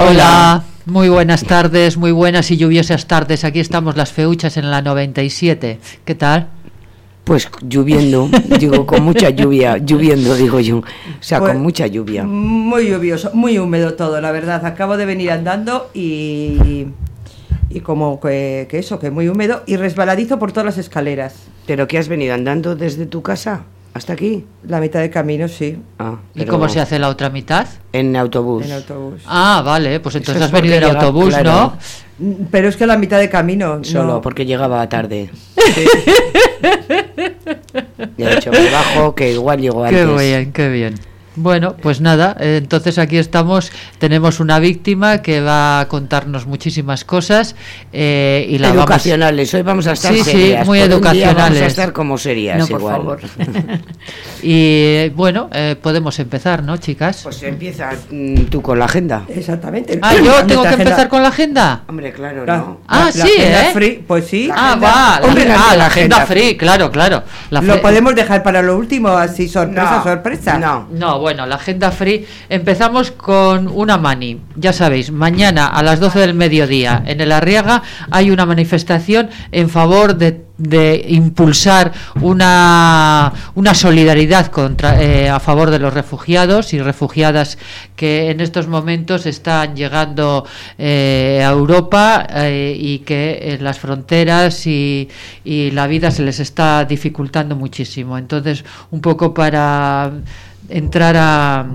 Hola, muy buenas tardes, muy buenas y lluviosas tardes. Aquí estamos las feuchas en la 97. ¿Qué tal? Pues lloviendo, digo, con mucha lluvia, lloviendo, digo yo. O sea, Pues, con mucha lluvia. Muy lluvioso, muy húmedo todo, la verdad. Acabo de venir andando y, y como que, que eso, que muy húmedo y resbaladizo por todas las escaleras. ¿Pero qué has venido andando desde tu casa hasta aquí? La mitad del camino, sí, Ah, ¿Y cómo se hace la otra mitad? En autobús. en autobús. Ah, vale, pues entonces es has venido en autobús, claro. Mm, Pero es que la mitad de camino. Solo no. porque llegaba tarde. Ya he dicho, me bajo, que igual llego ¿no? antes. Qué bien, qué bien. Bueno, pues nada, entonces aquí estamos, tenemos una víctima que va a contarnos muchísimas cosas eh, y la vamos... Educacionales, hoy vamos a estar Sí, sí, serias. muy por un día Vamos educacionales. a estar como serias, No, por igual. favor. Y bueno, eh, podemos empezar, ¿no, chicas? Pues empieza mm, tú con la agenda. Exactamente. Ah, yo La tengo que agenda- empezar con la agenda. Hombre, claro, la- ¿no? Ah, la sí, agenda ¿eh? free, pues sí. Ah, agenda- va, la, Hombre, la- ah, la la agenda agenda free, claro, claro. La Lo podemos dejar para lo último, así sorpresa, No, sorpresa. No. No, bueno, la agenda free. Empezamos con una mani. Ya sabéis, mañana a las 12 del mediodía en el Arriaga hay una manifestación en favor de, de impulsar una, una solidaridad contra, eh, a favor de los refugiados y refugiadas que en estos momentos están llegando eh, a Europa eh, y que en las fronteras y la vida se les está dificultando muchísimo. Entonces, un poco para entrar a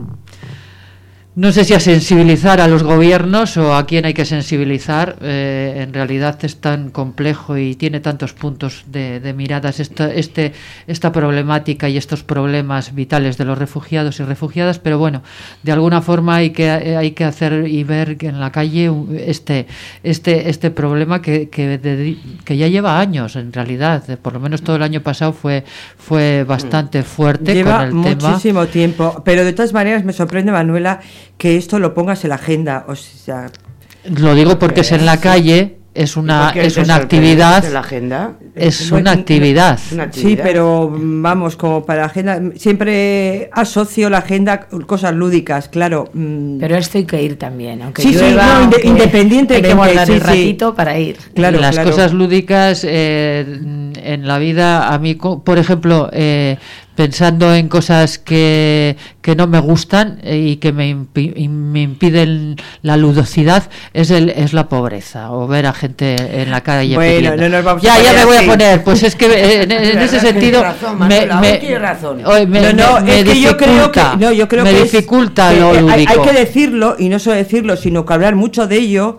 no sé si a sensibilizar a los gobiernos o a quién hay que sensibilizar. eh, en realidad es tan complejo y tiene tantos puntos de, de miradas esta, este, esta problemática y estos problemas vitales de los refugiados y refugiadas. Pero bueno, de alguna forma hay que, hay que hacer y ver en la calle este, este, este problema que, que, de- que ya lleva años en realidad. eh, Por lo menos todo el año pasado fue, fue bastante fuerte Lleva con el tema. muchísimo tiempo, pero de todas maneras me sorprende, Manuela, que esto lo pongas en la agenda. O sea, Lo digo porque es en la calle, es ¿Y una, es una actividad, la agenda? es una actividad. Sí, pero vamos, como para la agenda, siempre asocio la agenda cosas lúdicas, claro. mm, Pero esto hay que ir también, aunque Sí, sí, no, inde- aunque independientemente, Hay que guardar sí, el sí. ratito para ir. Claro, las claro. cosas lúdicas eh, en la vida, a mí, por ejemplo, eh, pensando en cosas que, que no me gustan eh, y que me, impi- y me impiden la ludosidad, es, el, es la pobreza, o ver a gente en la calle Bueno, pidiendo. no nos vamos a ya, ya me voy a poner, pues es que eh, en, en ese sentido razón, me, Manuela, razón. me- no, no, es que yo creo que dificulta, no, yo creo me que es dificulta que, lo eh, hay que decirlo y no solo decirlo, sino que hablar mucho de ello.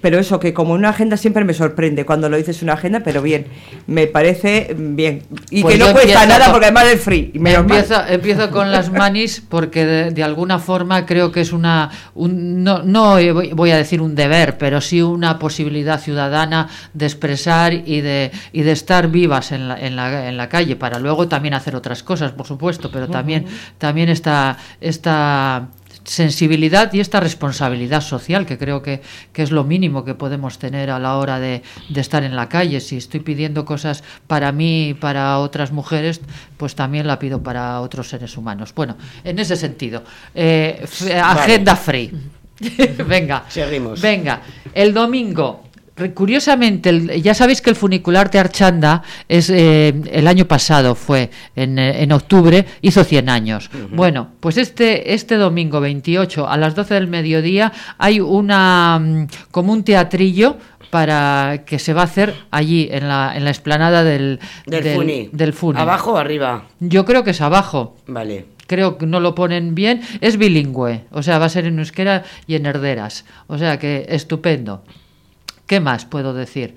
Pero eso, que como una agenda siempre me sorprende cuando lo dices una agenda, pero bien, me parece bien. Y Pues que no cuesta empiezo nada con- porque además es free. menos mal. Empiezo, empiezo con las manis porque de, de alguna forma creo que es una, un- no, no voy a decir un deber, pero sí una posibilidad ciudadana de expresar y de, y de estar vivas en la, en, la, en la calle para luego también hacer otras cosas, por supuesto, pero también, también esta, esta sensibilidad y esta responsabilidad social que creo que, que es lo mínimo que podemos tener a la hora de, de estar en la calle. Si estoy pidiendo cosas para mí y para otras mujeres, pues también la pido para otros seres humanos. Bueno, en ese sentido, eh, agenda free. venga, Seguimos. venga. El domingo. Curiosamente, el- ya sabéis que el funicular de Archanda es eh, el año pasado fue en, eh, en octubre hizo 100 años. Bueno, pues este este domingo 28 a las 12 del mediodía hay una mm, como un teatrillo para que se va a hacer allí en la en la explanada del Del, Funi. del Funi. ¿Abajo o arriba? Yo creo que es abajo Vale. creo que no lo ponen bien, es bilingüe, o sea, va a ser en euskera y en herderas, o sea que estupendo. ¿Qué más puedo decir?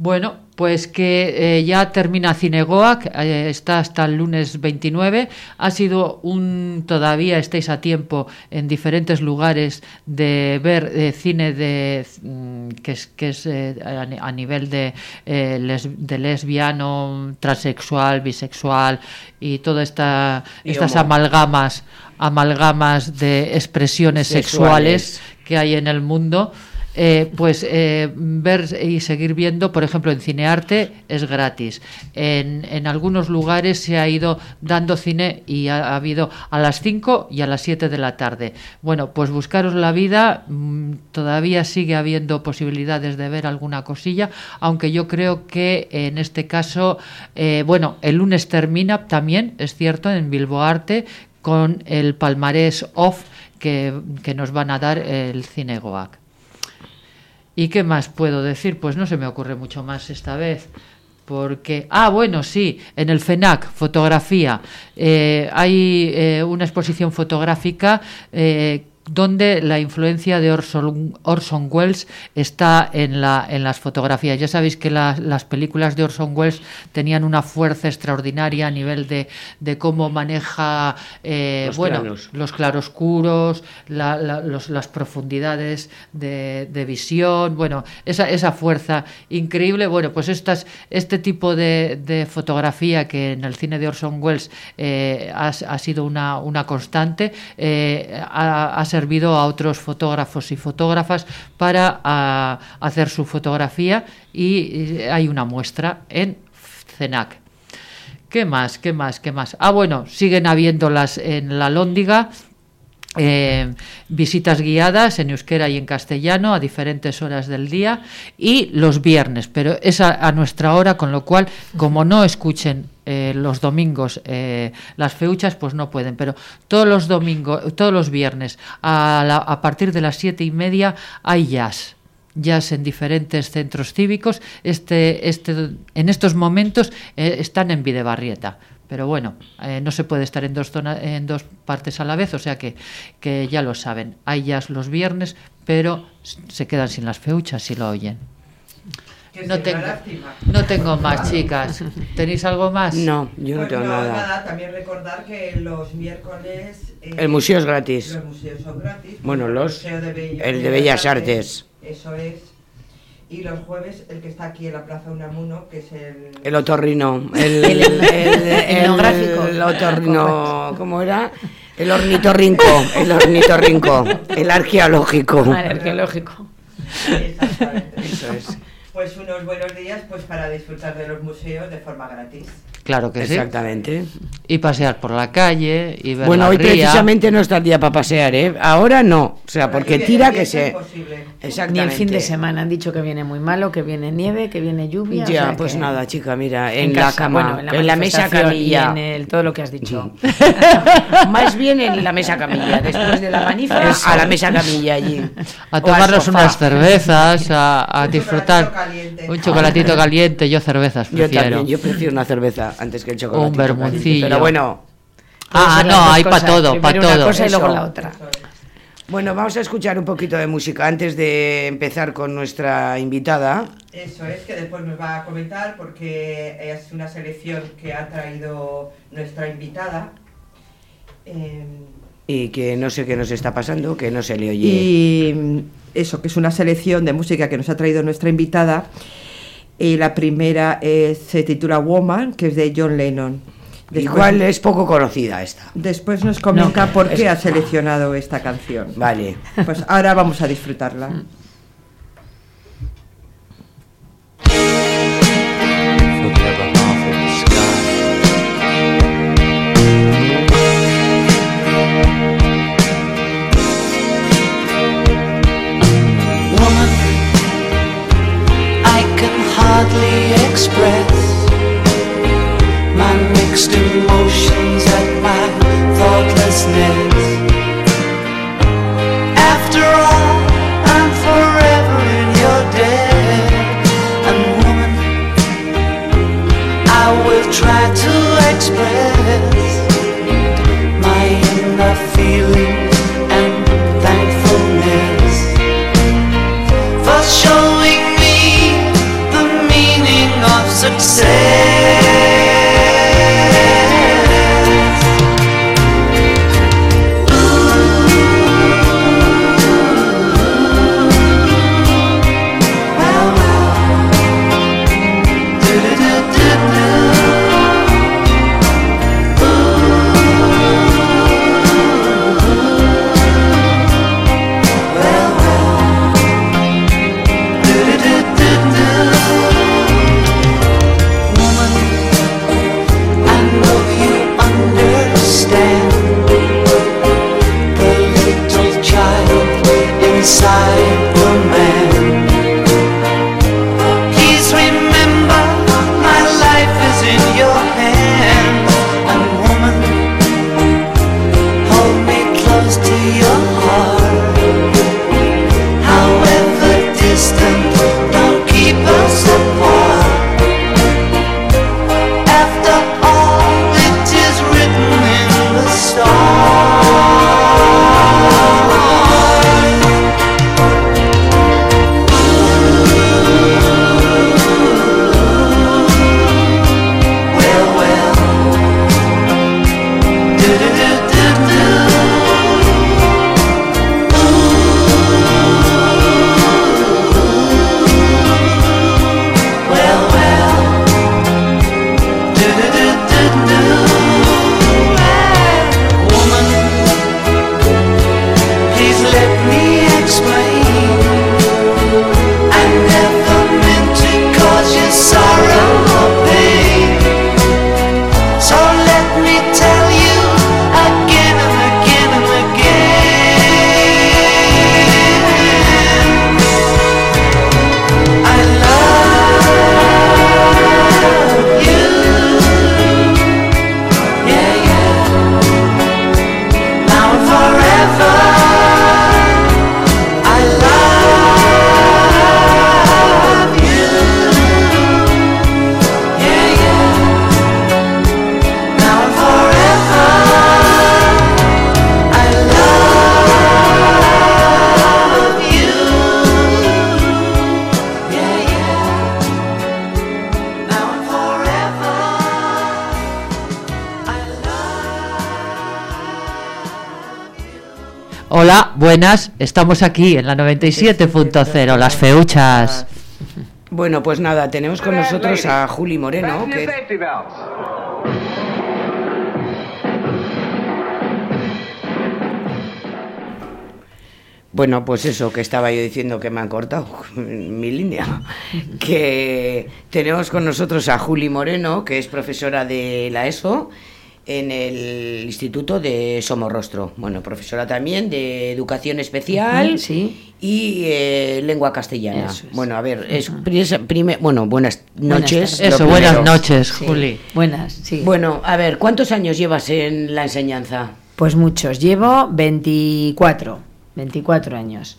Bueno, pues que eh, ya termina Cinegoa, que, eh, está hasta el lunes 29. Ha sido un. Todavía estáis a tiempo en diferentes lugares de ver eh, cine de mm, que es, que es eh, a, ni- a nivel de, les- de lesbiano, transexual, bisexual y todas esta, estas homo. amalgamas, amalgamas de expresiones Sexuales. sexuales que hay en el mundo. Eh, pues eh, ver y seguir viendo, por ejemplo, en Cinearte es gratis. En, algunos lugares se ha ido dando cine y ha, ha habido a las 5 y a las 7 de la tarde. Bueno, pues buscaros la vida, mm, todavía sigue habiendo posibilidades de ver alguna cosilla, aunque yo creo que en este caso, eh, bueno, el lunes termina también, es cierto, en Bilbo Arte, con el palmarés off que, que nos van a dar el Cinegoac. ¿Y qué más puedo decir? Pues no se me ocurre mucho más esta vez. Porque, ah, bueno, sí, en el FENAC, fotografía, eh, hay eh, una exposición fotográfica eh, donde la influencia de Orson, Orson Welles está en, la, en las fotografías. Ya sabéis que la- las películas de Orson Welles tenían una fuerza extraordinaria a nivel de, de cómo maneja eh, Los bueno, los claroscuros, la- la- los- las profundidades de, de visión, bueno, esa, esa fuerza increíble. Bueno, pues estas, este tipo de, de fotografía que en el cine de Orson Welles eh, ha, ha sido una, una constante, eh, ha, ha servido a otros fotógrafos y fotógrafas para a, hacer su fotografía y eh, hay una muestra en CENAC. ¿Qué más? ¿Qué más? ¿Qué más? Ah, bueno, siguen habiéndolas en la Lóndiga. Eh, visitas guiadas en euskera y en castellano a diferentes horas del día y los viernes, pero es a, nuestra hora, con lo cual, como no escuchen eh, los domingos eh, las feuchas, pues no pueden, pero todos los domingos, todos los viernes, a, la- a partir de las siete y media, hay jazz jazz en diferentes centros cívicos. Este, este, en estos momentos eh, están en Videbarrieta. Pero bueno, eh, no se puede estar en dos, zona- en dos partes a la vez, o sea que, que ya lo saben. Hay jazz los viernes, pero se quedan sin las feuchas si lo oyen. No tengo, no tengo más, chicas. ¿Tenéis algo más? No, yo no Pues tengo nada. También recordar que los miércoles. eh, El museo es gratis. Los museos son gratis. Bueno, El los- Museo de Bello- el de Bellas Artes. Eso es. Y los jueves, el que está aquí en la Plaza Unamuno, que es el. El otorrino, el, El- el etnográfico. el otorrino, ¿cómo era? El ornitorrinco, el ornitorrinco, el arqueológico. Vale, arqueológico. Exactamente. Eso es. Pues unos buenos días pues para disfrutar de los museos de forma gratis. Claro que sí. Exactamente. Y pasear por la calle y ver Bueno, la hoy ría. precisamente no está el día para pasear, ¿eh? Ahora no, o sea, porque tira que se... Exactamente. Ni el fin de semana han dicho que viene muy malo, que viene nieve, que viene lluvia. o Ya, sea pues que nada, chica, mira, en, en, la casa, cama, bueno, en la, en la mesa camilla. en el- todo lo que has dicho. Más bien en la mesa camilla, después de la manifa a la mesa camilla allí. A tomarnos unas cervezas, a, a Un disfrutar. chocolatito caliente. Un chocolatito caliente, yo cervezas Yo prefiero. también, yo prefiero una cerveza antes que el chocolate. Un vermucillo. Pero bueno, Ah, no, hay para todo, para primero una todo. cosa y luego la otra. bueno, vamos a escuchar un poquito de música antes de empezar con nuestra invitada. Eso es, que después nos va a comentar porque es una selección que ha traído nuestra invitada. Eh, Y que no sé qué nos está pasando, que no se le oye. y mm, eso, que es una selección de música que nos ha traído nuestra invitada. Y la primera es- se titula Woman, que es de John Lennon. Igual es poco conocida esta. después nos comenta No, por qué es- ha seleccionado esta canción. Vale. Pues ahora vamos a disfrutarla. Express my mixed emotions at my thoughtlessness. say buenas. Estamos aquí en la 97.0, las feuchas. Bueno, pues nada, tenemos con nosotros a Juli Moreno, que Bueno, pues eso que estaba yo diciendo que me han cortado mi línea. Que tenemos con nosotros a Juli Moreno, que es profesora de la ESO en el Instituto de Somorrostro. Bueno, profesora también de Educación Especial sí. y eh, Lengua Castellana. Es. Bueno, a ver, es bueno, buenas noches. lo Eso, buenas noches, Sí. Juli. Buenas, sí. Bueno, a ver, ¿cuántos años llevas en la enseñanza? Pues muchos. Llevo 24, 24 años.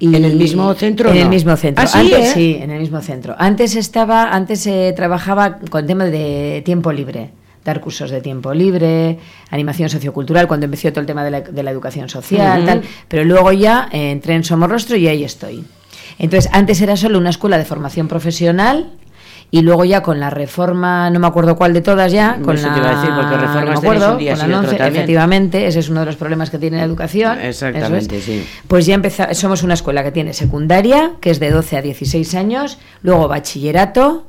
¿En el mismo centro En el mismo centro. Ah, sí, antes ¿eh? sí, en el mismo centro. Antes estaba, antes eh, trabajaba con tema de tiempo libre, dar cursos de tiempo libre, animación sociocultural, cuando empezó todo el tema de la, de la educación social, Ujú. tal. Pero luego ya eh, entré en Somorrostro y ahí estoy. Entonces, antes era solo una escuela de formación profesional. Y luego ya con la reforma, no me acuerdo cuál de todas ya, con Eso la te iba a decir, porque reformas no me tenéis acuerdo, un día con la sí, otro 11, también. efectivamente, ese es uno de los problemas que tiene la educación. eso es. Exactamente, sí. Pues ya empeza- somos una escuela que tiene secundaria, que es de 12 a 16 años, luego bachillerato,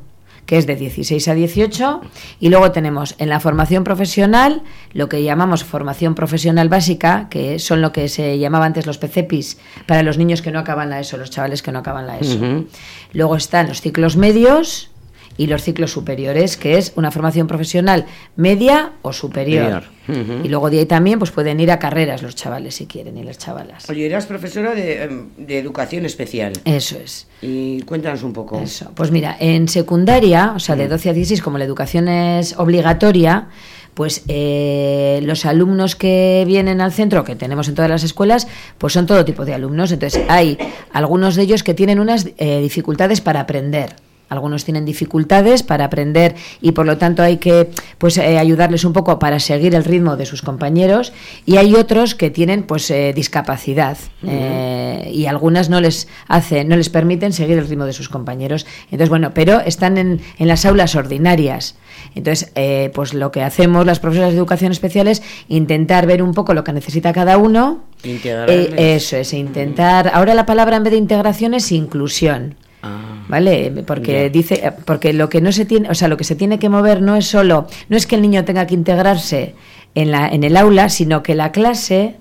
que es de 16 a 18, y luego tenemos en la formación profesional lo que llamamos formación profesional básica, que son lo que se llamaba antes los PCPIs, para los niños que no acaban la ESO, los chavales que no acaban la ESO. Luego están los ciclos medios y los ciclos superiores, que es una formación profesional media o superior. Y luego de ahí también pues pueden ir a carreras los chavales si quieren y las chavalas. Oye, eras profesora de, em, de educación especial. Eso es. Y cuéntanos un poco. Eso. Pues mira, en secundaria, o sea, de 12 a 16, como la educación es obligatoria, pues eh, los alumnos que vienen al centro, que tenemos en todas las escuelas, pues son todo tipo de alumnos. Entonces, hay algunos de ellos que tienen unas eh, dificultades para aprender. Algunos tienen dificultades para aprender y por lo tanto hay que pues eh, ayudarles un poco para seguir el ritmo de sus compañeros. Y hay otros que tienen pues eh, discapacidad eh, y algunas no les hace no les permiten seguir el ritmo de sus compañeros. Entonces bueno pero están en, en las aulas ordinarias. Entonces eh, pues lo que hacemos las profesoras de educación especial es intentar ver un poco lo que necesita cada uno. Eso es intentar. Ahora la palabra en vez de integración es inclusión Ah. ¿Vale? Porque dice, porque lo que no se tiene, o sea, lo que se tiene que mover no es solo, no es que el niño tenga que integrarse en la, en el aula, sino que la clase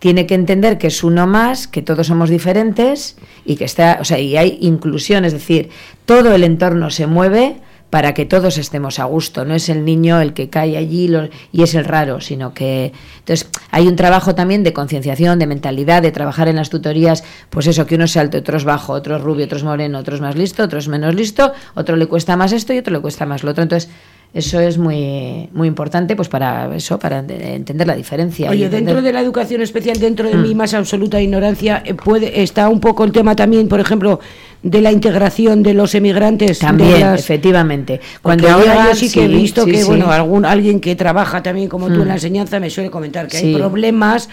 tiene que entender que es uno más, que todos somos diferentes y que está, o sea, y hay inclusión, es decir, todo el entorno se mueve para que todos estemos a gusto, no es el niño el que cae allí y es el raro, sino que entonces hay un trabajo también de concienciación, de mentalidad, de trabajar en las tutorías, pues eso, que uno es alto, otro es bajo, otro es rubio, otro es moreno, otro es más listo, otro es menos listo, otro le cuesta más esto y otro le cuesta más lo otro, entonces eso es muy muy importante pues para eso, para ent- entender la diferencia. Oye, entender- dentro de la educación especial, dentro de Mm. mi más absoluta ignorancia, eh, puede está un poco el tema también, por ejemplo, de la integración de los emigrantes. También, las- efectivamente. Cuando ahora llegan, yo sí que he visto sí, que, sí. bueno, algún alguien que trabaja también como tú en la Mm. enseñanza me suele comentar que hay problemas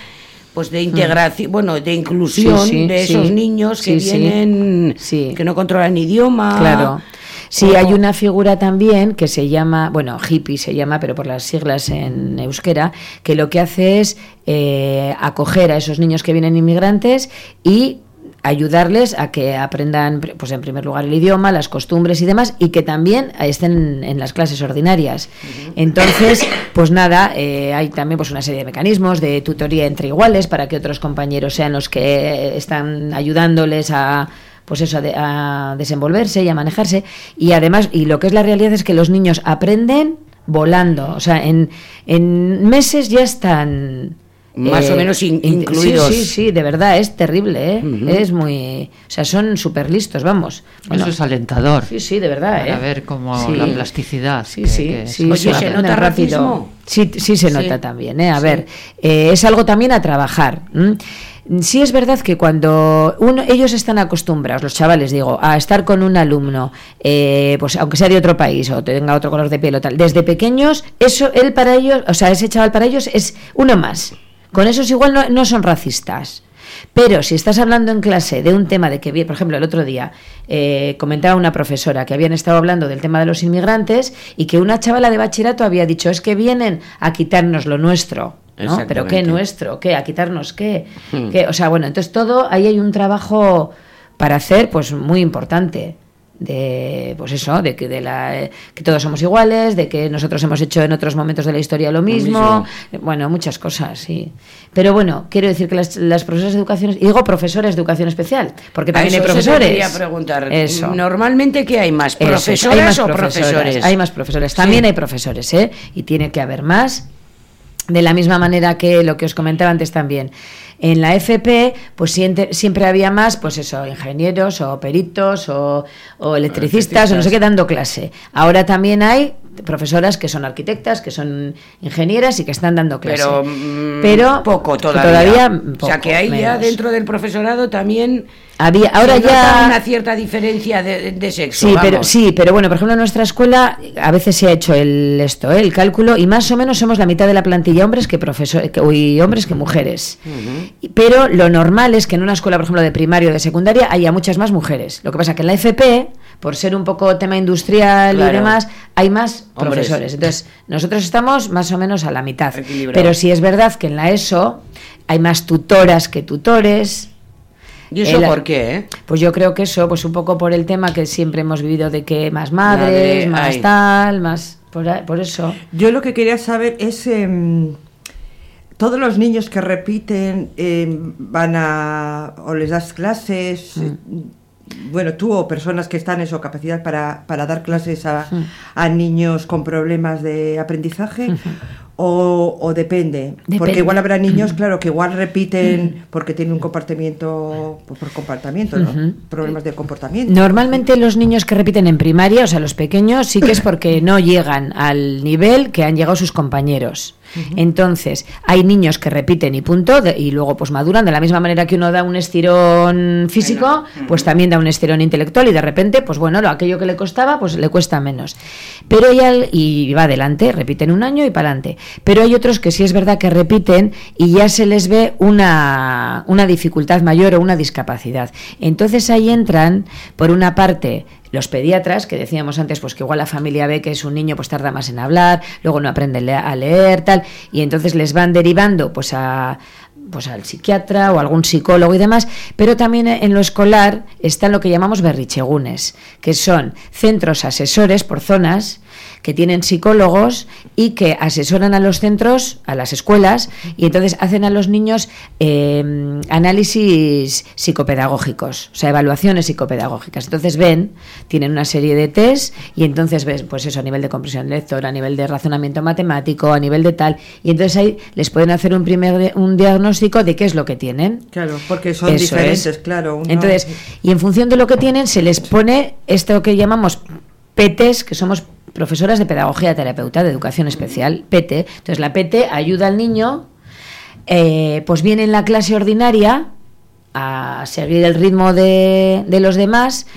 pues de integración, bueno, de inclusión de esos niños que vienen, que no controlan idioma. Claro. Sí, hay una figura también que se llama, bueno, hippie se llama, pero por las siglas en euskera, que lo que hace es eh, acoger a esos niños que vienen inmigrantes y ayudarles a que aprendan, pues en primer lugar, el idioma, las costumbres y demás, y que también estén en las clases ordinarias. Entonces, pues nada, eh, hay también pues una serie de mecanismos de tutoría entre iguales para que otros compañeros sean los que están ayudándoles a pues eso, a, de- a desenvolverse y a manejarse. Y además, y lo que es la realidad es que los niños aprenden volando. O sea, en, en meses ya están... eh, Más o menos in- in- incluidos. Sí, sí, sí, de verdad, es terrible, ¿eh? Es muy... O sea, son súper listos, vamos. Bueno, Eso es alentador. Sí, sí, de verdad, Para ¿eh? ver cómo Sí. la plasticidad. Sí, que- sí, que sí. Oye, ¿se nota racismo? Sí, sí se Sí. nota también, ¿eh? A ver, eh, es algo también a trabajar. ¿m? Sí es verdad que cuando uno, ellos están acostumbrados, los chavales, digo, a estar con un alumno, eh, pues aunque sea de otro país o tenga otro color de piel o tal, desde pequeños, eso, él para ellos, o sea, ese chaval para ellos es uno más. Con esos igual no, no son racistas. Pero si estás hablando en clase de un tema de que, por ejemplo, el otro día eh, comentaba una profesora que habían estado hablando del tema de los inmigrantes y que una chavala de bachillerato había dicho, es que vienen a quitarnos lo nuestro. ¿No? Pero qué nuestro, qué, a quitarnos qué, Hmm. qué, o sea, bueno, entonces todo, ahí hay un trabajo para hacer, pues muy importante de pues eso de que de la que todos somos iguales de que nosotros hemos hecho en otros momentos de la historia lo mismo, bueno muchas cosas sí pero bueno quiero decir que las, las profesoras de educación digo profesores de educación especial porque también hay Eso- profesores quería preguntar. eso Normalmente, ¿qué hay más? eso es, ¿Profesoras hay más o profesores? Hay más profesores. También Sí. hay profesores, ¿eh? Y tiene que haber más. De la misma manera que lo que os comentaba antes también. En la FP, pues siempre, siempre había más, pues eso, ingenieros o peritos o, o electricistas o no sé qué dando clase. Ahora también hay profesoras que son arquitectas, que son ingenieras y que están dando clase. Pero, mm, Pero poco que todavía. poco, o sea, que ahí ya menos. dentro del profesorado también Había, ahora se ya una cierta diferencia de, de sexo. Sí, pero sí, pero bueno, por ejemplo, en nuestra escuela a veces se ha hecho el esto, ¿eh? el cálculo y más o menos somos la mitad de la plantilla hombres que profesores y hombres que mujeres. Pero lo normal es que en una escuela, por ejemplo, de primaria o de secundaria haya muchas más mujeres. Lo que pasa que en la FP, por ser un poco tema industrial Claro. y demás, hay más Hombres. profesores. Entonces, nosotros estamos más o menos a la mitad. Pero sí es verdad que en la ESO hay más tutoras que tutores. ¿Y eso el- por qué? eh? Pues yo creo que eso, pues un poco por el tema que siempre hemos vivido de que más madres, Madre, más ay. tal, más por, eso. Yo lo que quería saber es, em, todos los niños que repiten em, van a, o les das clases, Mm. Bueno, tú o personas que están en su capacidad para, para dar clases a, a niños con problemas de aprendizaje. O, o depende, Depende. porque igual habrá niños, claro, que igual repiten porque tienen un comportamiento, pues por comportamiento, ¿no? Problemas de comportamiento. Normalmente los niños que repiten en primaria, o sea, los pequeños, sí que es porque no llegan al nivel que han llegado sus compañeros. Entonces, hay niños que repiten y punto, de- y luego pues maduran de la misma manera que uno da un estirón físico, pues también da un estirón intelectual y de repente, pues bueno, lo aquello que le costaba, pues le cuesta menos. Pero al- y va adelante, repiten un año y para adelante. Pero hay otros que sí es verdad que repiten y ya se les ve una, una dificultad mayor o una discapacidad. Entonces ahí entran, por una parte, los pediatras, que decíamos antes, pues que igual la familia ve que es un niño, pues tarda más en hablar, luego no aprende a leer, tal, y entonces les van derivando pues a pues al psiquiatra o algún psicólogo y demás, pero también en lo escolar están lo que llamamos berrichegunes, que son centros asesores por zonas que tienen psicólogos y que asesoran a los centros, a las escuelas, y entonces hacen a los niños eh, análisis psicopedagógicos, o sea, evaluaciones psicopedagógicas. Entonces ven, tienen una serie de test y entonces ves, pues eso, a nivel de comprensión lectora, a nivel de razonamiento matemático, a nivel de tal, y entonces ahí les pueden hacer un primer un diagnóstico de qué es lo que tienen. Claro, porque son Eso diferentes, es. claro. uno- Entonces, y en función de lo que tienen, se les pone esto que llamamos PTs, que somos profesoras de pedagogía terapeuta de educación especial, PT. Entonces, la PT ayuda al niño, eh, pues viene en la clase ordinaria a seguir el ritmo de, los demás.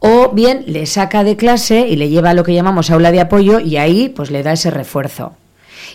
O bien le saca de clase y le lleva a lo que llamamos aula de apoyo y ahí pues le da ese refuerzo.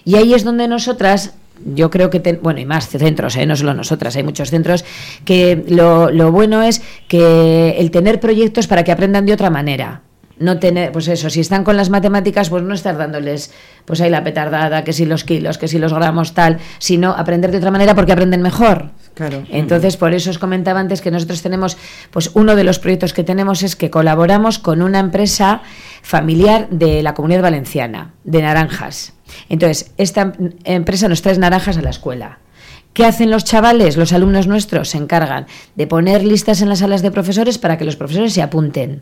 Y ahí es donde nosotras, yo creo que, ten- bueno, y más centros, ¿eh? no solo nosotras, hay muchos centros, que lo bueno es que el tener proyectos para que aprendan de otra manera. No tener, pues eso, si están con las matemáticas, pues no estar dándoles, pues ahí la petardada, que si los kilos, que si los gramos, tal, sino aprender de otra manera porque aprenden mejor. Claro. Entonces, por eso os comentaba antes que nosotros tenemos, pues uno de los proyectos que tenemos es que colaboramos con una empresa familiar de la comunidad valenciana, de naranjas. Entonces, esta em- empresa nos trae naranjas a la escuela. ¿Qué hacen los chavales, los alumnos nuestros? Se encargan de poner listas en las salas de profesores para que los profesores se apunten.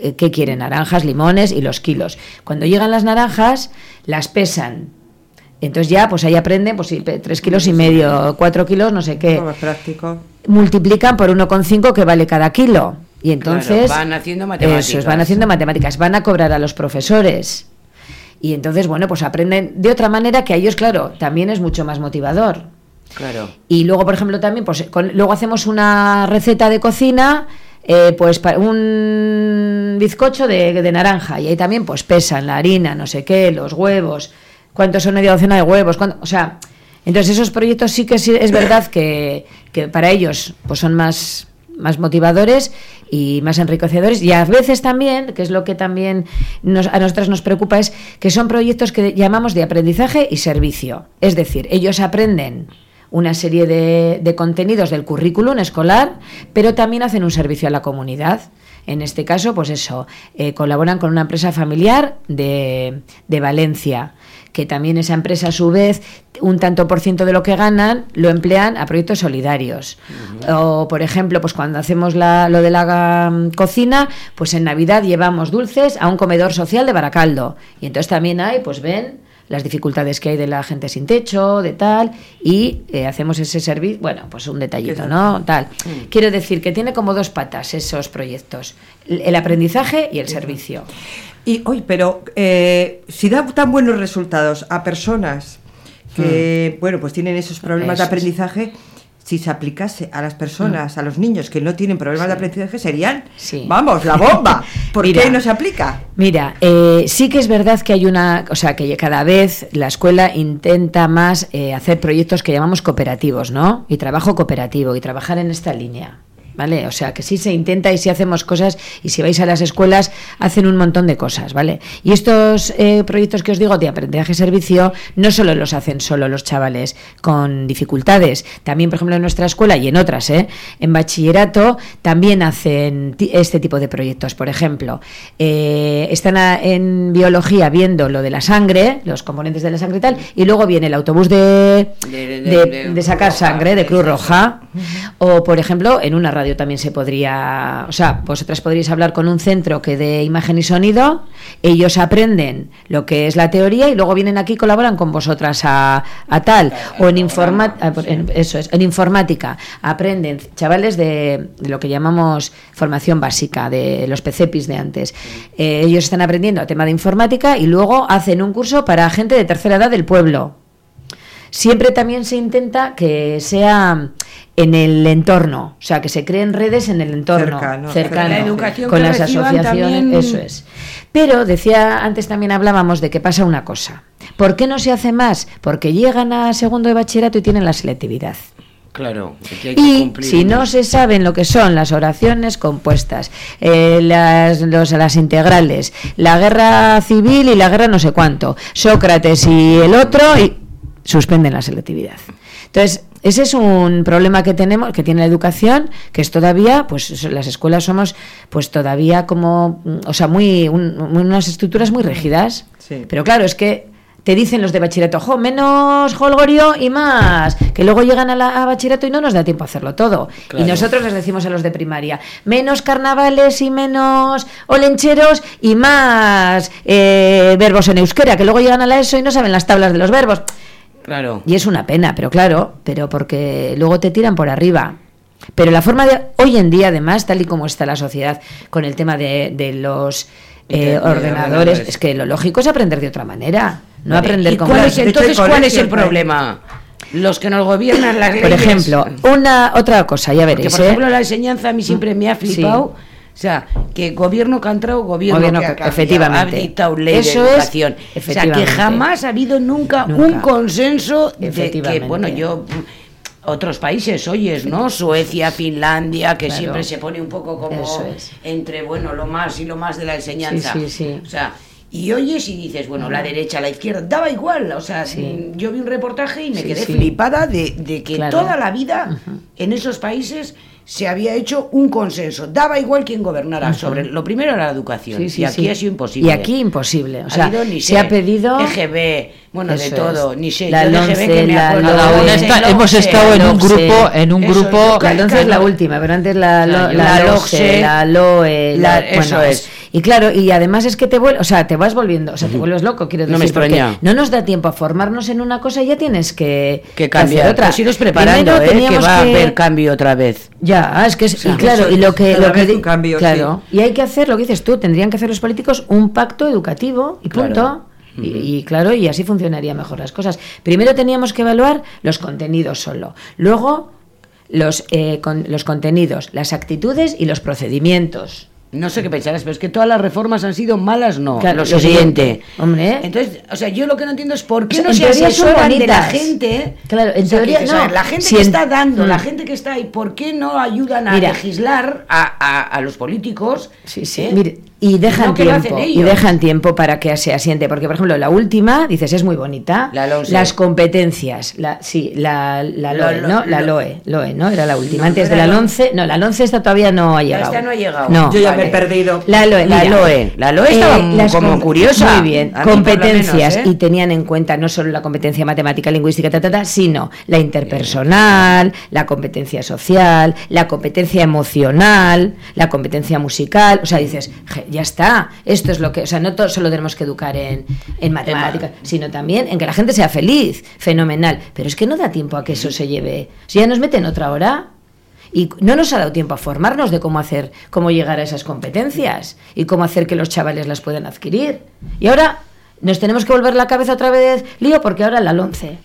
Eh, ¿Qué quieren? Naranjas, limones y los kilos. Cuando llegan las naranjas, las pesan. Entonces ya, pues ahí aprenden, pues tres kilos y medio, cuatro kilos, no sé qué. Más práctico. Multiplican por 1,5 que vale cada kilo. Y entonces... van haciendo matemáticas. Eso van haciendo matemáticas, van a cobrar a los profesores. Y entonces, bueno, pues aprenden de otra manera que a ellos, claro, también es mucho más motivador. Claro. Y luego, por ejemplo, también, pues con- luego hacemos una receta de cocina, eh, pues un bizcocho de, de naranja. Y ahí también, pues pesan la harina, no sé qué, los huevos, cuántos son media docena de huevos, cuánto- o sea, entonces esos proyectos sí que es verdad que, que para ellos pues son más más motivadores y más enriquecedores y a veces también, que es lo que también nos, a nosotras nos preocupa, es que son proyectos que llamamos de aprendizaje y servicio. Es decir, ellos aprenden una serie de, de contenidos del currículum escolar, pero también hacen un servicio a la comunidad. En este caso, pues eso, eh, colaboran con una empresa familiar de, de Valencia, que también esa empresa a su vez, un tanto por ciento de lo que ganan, lo emplean a proyectos solidarios. O, por ejemplo, pues cuando hacemos la- lo de la mm, cocina, pues en Navidad llevamos dulces a un comedor social de Baracaldo. Y entonces también hay, pues ven las dificultades que hay de la gente sin techo, de tal, y eh, hacemos ese servicio, bueno, pues un detallito, ¿no? Tal. Quiero decir que tiene como dos patas esos proyectos, el aprendizaje y el servicio. Y hoy, pero eh, si da tan buenos resultados a personas que, bueno, pues tienen esos problemas Eso de aprendizaje, si se aplicase a las personas, a los niños que no tienen problemas de aprendizaje, serían, Sí. vamos, la bomba. ¿Por Mira. qué no se aplica? Mira, eh, sí que es verdad que hay una, o sea, que cada vez la escuela intenta más eh, hacer proyectos que llamamos cooperativos, ¿no? Y trabajo cooperativo y trabajar en esta línea. ¿Vale? O sea, que sí se intenta y sí hacemos cosas y si vais a las escuelas hacen un montón de cosas, ¿vale? Y estos eh, proyectos que os digo de aprendizaje-servicio no solo los hacen solo los chavales con dificultades, también, por ejemplo, en nuestra escuela y en otras, ¿eh? En bachillerato también hacen este tipo de proyectos. Por ejemplo, eh, están a- en biología viendo lo de la sangre, los componentes de la sangre y tal, y luego viene el autobús de, De- de- sacar sangre, de Cruz. Roja. O, por ejemplo, en una radio también se podría, o sea, vosotras podríais hablar con un centro que de imagen y sonido, ellos aprenden lo que es la teoría y luego vienen aquí y colaboran con vosotras a, a tal. O en, informa- en- eso es, en informática aprenden chavales de, de lo que llamamos formación básica, de los PCPIs de antes. Eh, ellos están aprendiendo a tema de informática y luego hacen un curso para gente de tercera edad del pueblo. Siempre también se intenta que sea en el entorno, o sea, que se creen redes en el entorno Cercano. cercano, La educación con que las asociaciones, también- eso es. Pero decía antes también hablábamos de que pasa una cosa. ¿Por qué no se hace más? Porque llegan a segundo de bachillerato y tienen la selectividad. Claro, que hay que Y cumplir si no se saben lo que son las oraciones compuestas, eh, las, los- las integrales, la guerra civil y la guerra no sé cuánto, Sócrates y el otro, y suspenden la selectividad. Entonces, ese es un problema que tenemos, que tiene la educación, que es todavía, pues las escuelas somos, pues todavía como, mm, o sea, muy, un- unas estructuras muy rígidas. Sí. Pero claro, es que te dicen los de bachillerato, jo, menos holgorio y más, que luego llegan a, la, a bachillerato y no nos da tiempo a hacerlo todo. Claro. Y nosotros les decimos a los de primaria, menos carnavales y menos olencheros y más eh, verbos en euskera, que luego llegan a la ESO y no saben las tablas de los verbos. Claro. Y es una pena, pero claro, pero porque luego te tiran por arriba. Pero la forma de hoy en día, además, tal y como está la sociedad con el tema de, de los eh, De- de ordenadores, es que lo lógico es aprender de otra manera, no Vale, aprender ¿y como cuál es, entonces cuál es el problema? Los que nos gobiernan las leyes. Por ejemplo, una otra cosa, ya Porque, veréis. por ¿eh? ejemplo, la enseñanza a mí siempre me ha Sí. O sea, que gobierno que ha entrado, gobierno, Gobierno que ha que- cambiado, efectivamente. ha dictado ley Eso de es, educación. o sea, que jamás ha habido nunca, Nunca. un consenso de que, bueno, yo... Otros países, oyes, ¿no? Suecia, Finlandia, que Claro. siempre se pone un poco como es. entre, bueno, lo más y lo más de la enseñanza. Sí, sí, sí. O sea, y oyes y dices, bueno, la derecha, la izquierda, daba igual. O sea, Sí. yo vi un reportaje y me Sí, quedé sí. flipada de, de que Claro. toda la vida en esos países se había hecho un consenso. Daba igual quién gobernara. Sobre lo primero era la educación. Sí, sí, y aquí sí. ha sido imposible. Y aquí imposible. O Ha sea, habido ni se sé, ha pedido. EGB, bueno, de todo, es. ni sé. La yo de EGB que me acuerdo, está- LOCSE, hemos estado en un grupo, en un Eso, grupo. La LONCE es la última, pero antes la, La- la, la LOCSE, LOCSE, la LOE, la- la- eso bueno, es. Y claro, y además es que te vuelves, o sea, te vas volviendo, o sea, te vuelves loco, quiero decir. No me porque extraña. No nos da tiempo a formarnos en una cosa y ya tienes que, que hacer cambiar. otra. Os iros preparando, Primero ¿eh? Que teníamos va que- a haber cambio otra vez. Ya, es que es, sea, y claro, y lo que, lo que cambio, claro, y hay que hacer lo que dices tú, tendrían que hacer los políticos un pacto educativo y Claro. punto. Y, y claro, y así funcionaría mejor las cosas. Primero teníamos que evaluar los contenidos solo, luego los, eh, con- los contenidos, las actitudes y los procedimientos. No sé qué pensarás, pero es que todas las reformas han sido malas, no. Claro, lo siguiente. siguiente. Hombre. Entonces, o sea, yo lo que no entiendo es por qué O sea, no se asesoran de la gente. Claro, en O sea, que teoría no. la gente Si que en- está dando, la Mm. gente que está ahí, ¿por qué no ayudan a Mira. legislar a, a- a los políticos? Sí, sí. ¿Eh? Mire, y dejan No tiempo. Y dejan tiempo para que se asiente. Porque, por ejemplo, la última, dices, es muy bonita. La. Las competencias. La, sí, la, la Lo- LOE, lo- ¿no? La lo- LOE, LOE, ¿no? Era la última. No, Antes de la LOE. 11. No, la 11 esta todavía no ha llegado. esta no ha llegado. No. Yo ya Vale. He perdido. La LOE, La mira. LOE. La LOE estaba las como com- curiosa. Muy bien. Mí Competencias. menos, ¿eh? Y tenían en cuenta no solo la competencia matemática, lingüística, ta, ta, ta, sino la interpersonal, la competencia social, la competencia emocional, la competencia musical. O sea, dices, "Je, ya está. Esto es lo que. O sea, no solo tenemos que educar en, en matemáticas, sino también en que la gente sea feliz. Fenomenal. Pero es que no da tiempo a que eso se lleve. Si ya nos meten otra hora. Y no nos ha dado tiempo a formarnos de cómo hacer, cómo llegar a esas competencias y cómo hacer que los chavales las puedan adquirir. Y ahora nos tenemos que volver la cabeza otra vez lío porque ahora la 11.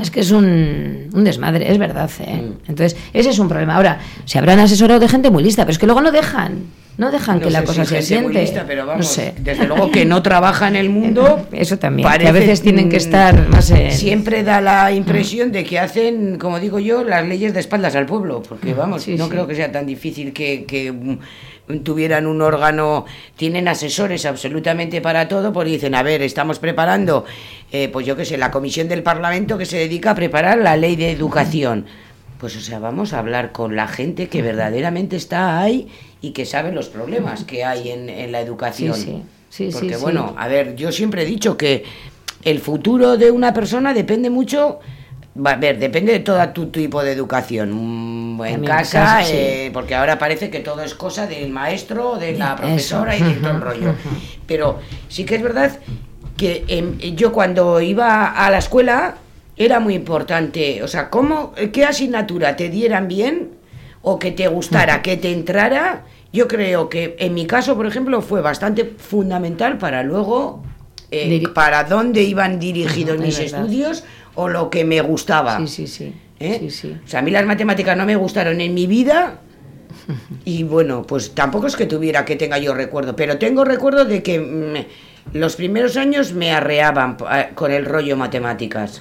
Es que es un, un desmadre, es verdad. ¿eh? Entonces, ese es un problema. Ahora, se habrán asesorado de gente muy lista, pero es que luego no dejan. No dejan No que la cosa si se pero no vamos, sé. desde luego que no trabaja en el mundo. Eso también, que a veces tienen que mm, estar más en- Siempre da la impresión de que hacen, como digo yo, las leyes de espaldas al pueblo, porque vamos, Sí, no sí. creo que sea tan difícil que, que, mm, tuvieran un órgano, tienen asesores absolutamente para todo, porque dicen, a ver, estamos preparando, eh, pues yo qué sé, la comisión del Parlamento que se dedica a preparar la ley de educación. Pues o sea, vamos a hablar con la gente que verdaderamente está ahí y que sabe los problemas que hay en, en la educación. Sí, sí. Sí, Porque sí. bueno, a ver, yo siempre he dicho que el futuro de una persona depende mucho, a ver, depende de todo tu tipo de educación. Mm, En También casa, casa, sí. eh, porque ahora parece que todo es cosa del maestro, de la Eso. profesora y de todo el rollo. Pero sí que es verdad que em, yo cuando iba a la escuela era muy importante, o sea, cómo, qué asignatura te dieran bien o que te gustara, que te entrara. Yo creo que en mi caso, por ejemplo, fue bastante fundamental para luego eh, Diri- para dónde iban dirigidos mis verdad. estudios o lo que me gustaba. Sí, sí, sí. ¿eh? Sí, sí. O sea, a mí las matemáticas no me gustaron en mi vida y bueno, pues tampoco es que tuviera que tenga yo recuerdo, pero tengo recuerdo de que mm, los primeros años me arreaban eh, con el rollo matemáticas.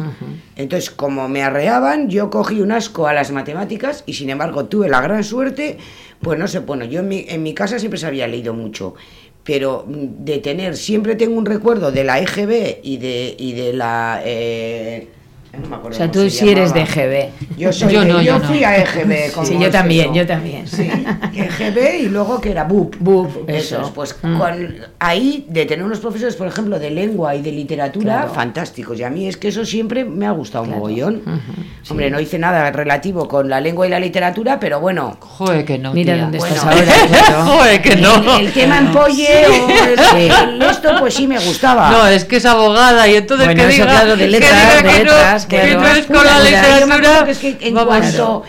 Entonces, como me arreaban, yo cogí un asco a las matemáticas y sin embargo tuve la gran suerte, pues no sé, bueno, yo en mi, en mi casa siempre se había leído mucho. Pero mm, de tener, siempre tengo un recuerdo de la EGB y de, y de la... eh, no me O sea, tú se sí eres de. EGB. Yo, soy Yo de- no, yo yo no. fui a EGB. como Sí, yo también, yo también. Sí, EGB y luego que era BUP. BUP, Eso, eso. es, pues Mm. con- ahí de tener unos profesores, por ejemplo, de lengua y de literatura, Claro. fantásticos. Y a mí es que eso siempre me ha gustado Claro. un mogollón. Hombre, no hice nada relativo con la lengua y la literatura, pero bueno. Joder, que no. Mira tía. dónde Bueno. estás ahora. Joder, que no. El, el tema empolle o el, el esto, pues sí me gustaba. No, es que es abogada y entonces Bueno, que eso, diga, claro, de que letras, diga de que no, letras, es con la literatura. que es que en cuanto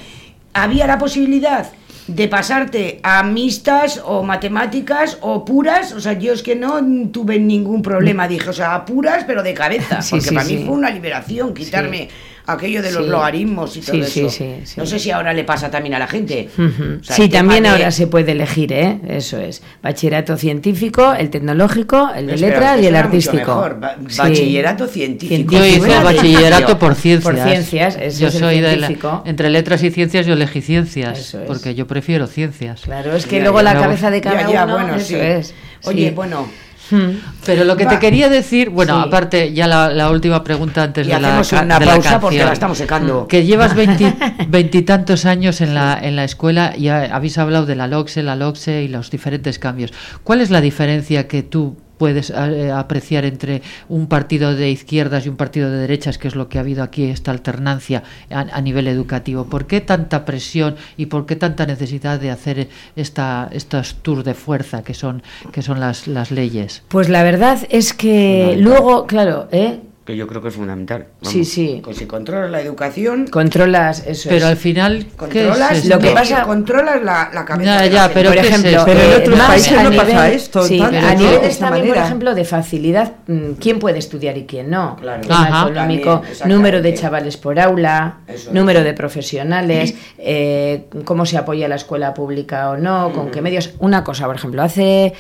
había la posibilidad de pasarte a mixtas o matemáticas o puras, o sea, yo es que no tuve ningún problema, dije, o sea, a puras pero de cabeza, Sí, porque sí, para mí fue una liberación quitarme aquello de los Sí. logaritmos y todo Sí, eso. sí, sí, sí. No sé si ahora le pasa también a la gente. Ujú. O sea, sí, también de- ahora se puede elegir, ¿eh? Eso es. Bachillerato científico, el tecnológico, el de Espera, letras y el artístico. mejor. Ba- Sí. Bachillerato científico. Yo hice bachillerato por ciencias. Por ciencias, eso yo es soy de la- entre letras y ciencias yo elegí ciencias, Eso es. porque yo prefiero ciencias. Claro, es que Ya, luego ya, la luego- cabeza de cada Ya, ya, uno, bueno, eso sí. es. Oye, Sí. bueno. Pero lo que Va. te quería decir, bueno, Sí. aparte ya la, la última pregunta antes y de la, una de la pausa porque canción. la estamos secando. Que llevas veinti- veintitantos años en la, en la escuela y ha- habéis hablado de la LOCSE, la LOCSE y los diferentes cambios. ¿Cuál es la diferencia que tú puedes eh, apreciar entre un partido de izquierdas y un partido de derechas, que es lo que ha habido aquí, esta alternancia a, a nivel educativo? ¿Por qué tanta presión y por qué tanta necesidad de hacer esta, estos tours de fuerza que son, que son las, las leyes? Pues la verdad es que luego, claro, ¿eh? Que yo creo que es fundamental. Sí, sí. Pues si controlas la educación, Controlas eso. Pero es. al final, ¿qué controlas es Lo que pasa- controlas la, la cabeza. Ya, ya, pero por ¿qué es ejemplo? Pero en eh, otros más países a no nivel, pasa esto sí, tanto, a ¿no? nivel De esta también, por ejemplo, de facilidad, mm, quién puede estudiar y quién no. Claro. Económico, También, número de chavales por aula, Eso número de profesionales, eh, cómo se apoya la escuela pública o no, con qué medios. Una cosa, por ejemplo, hace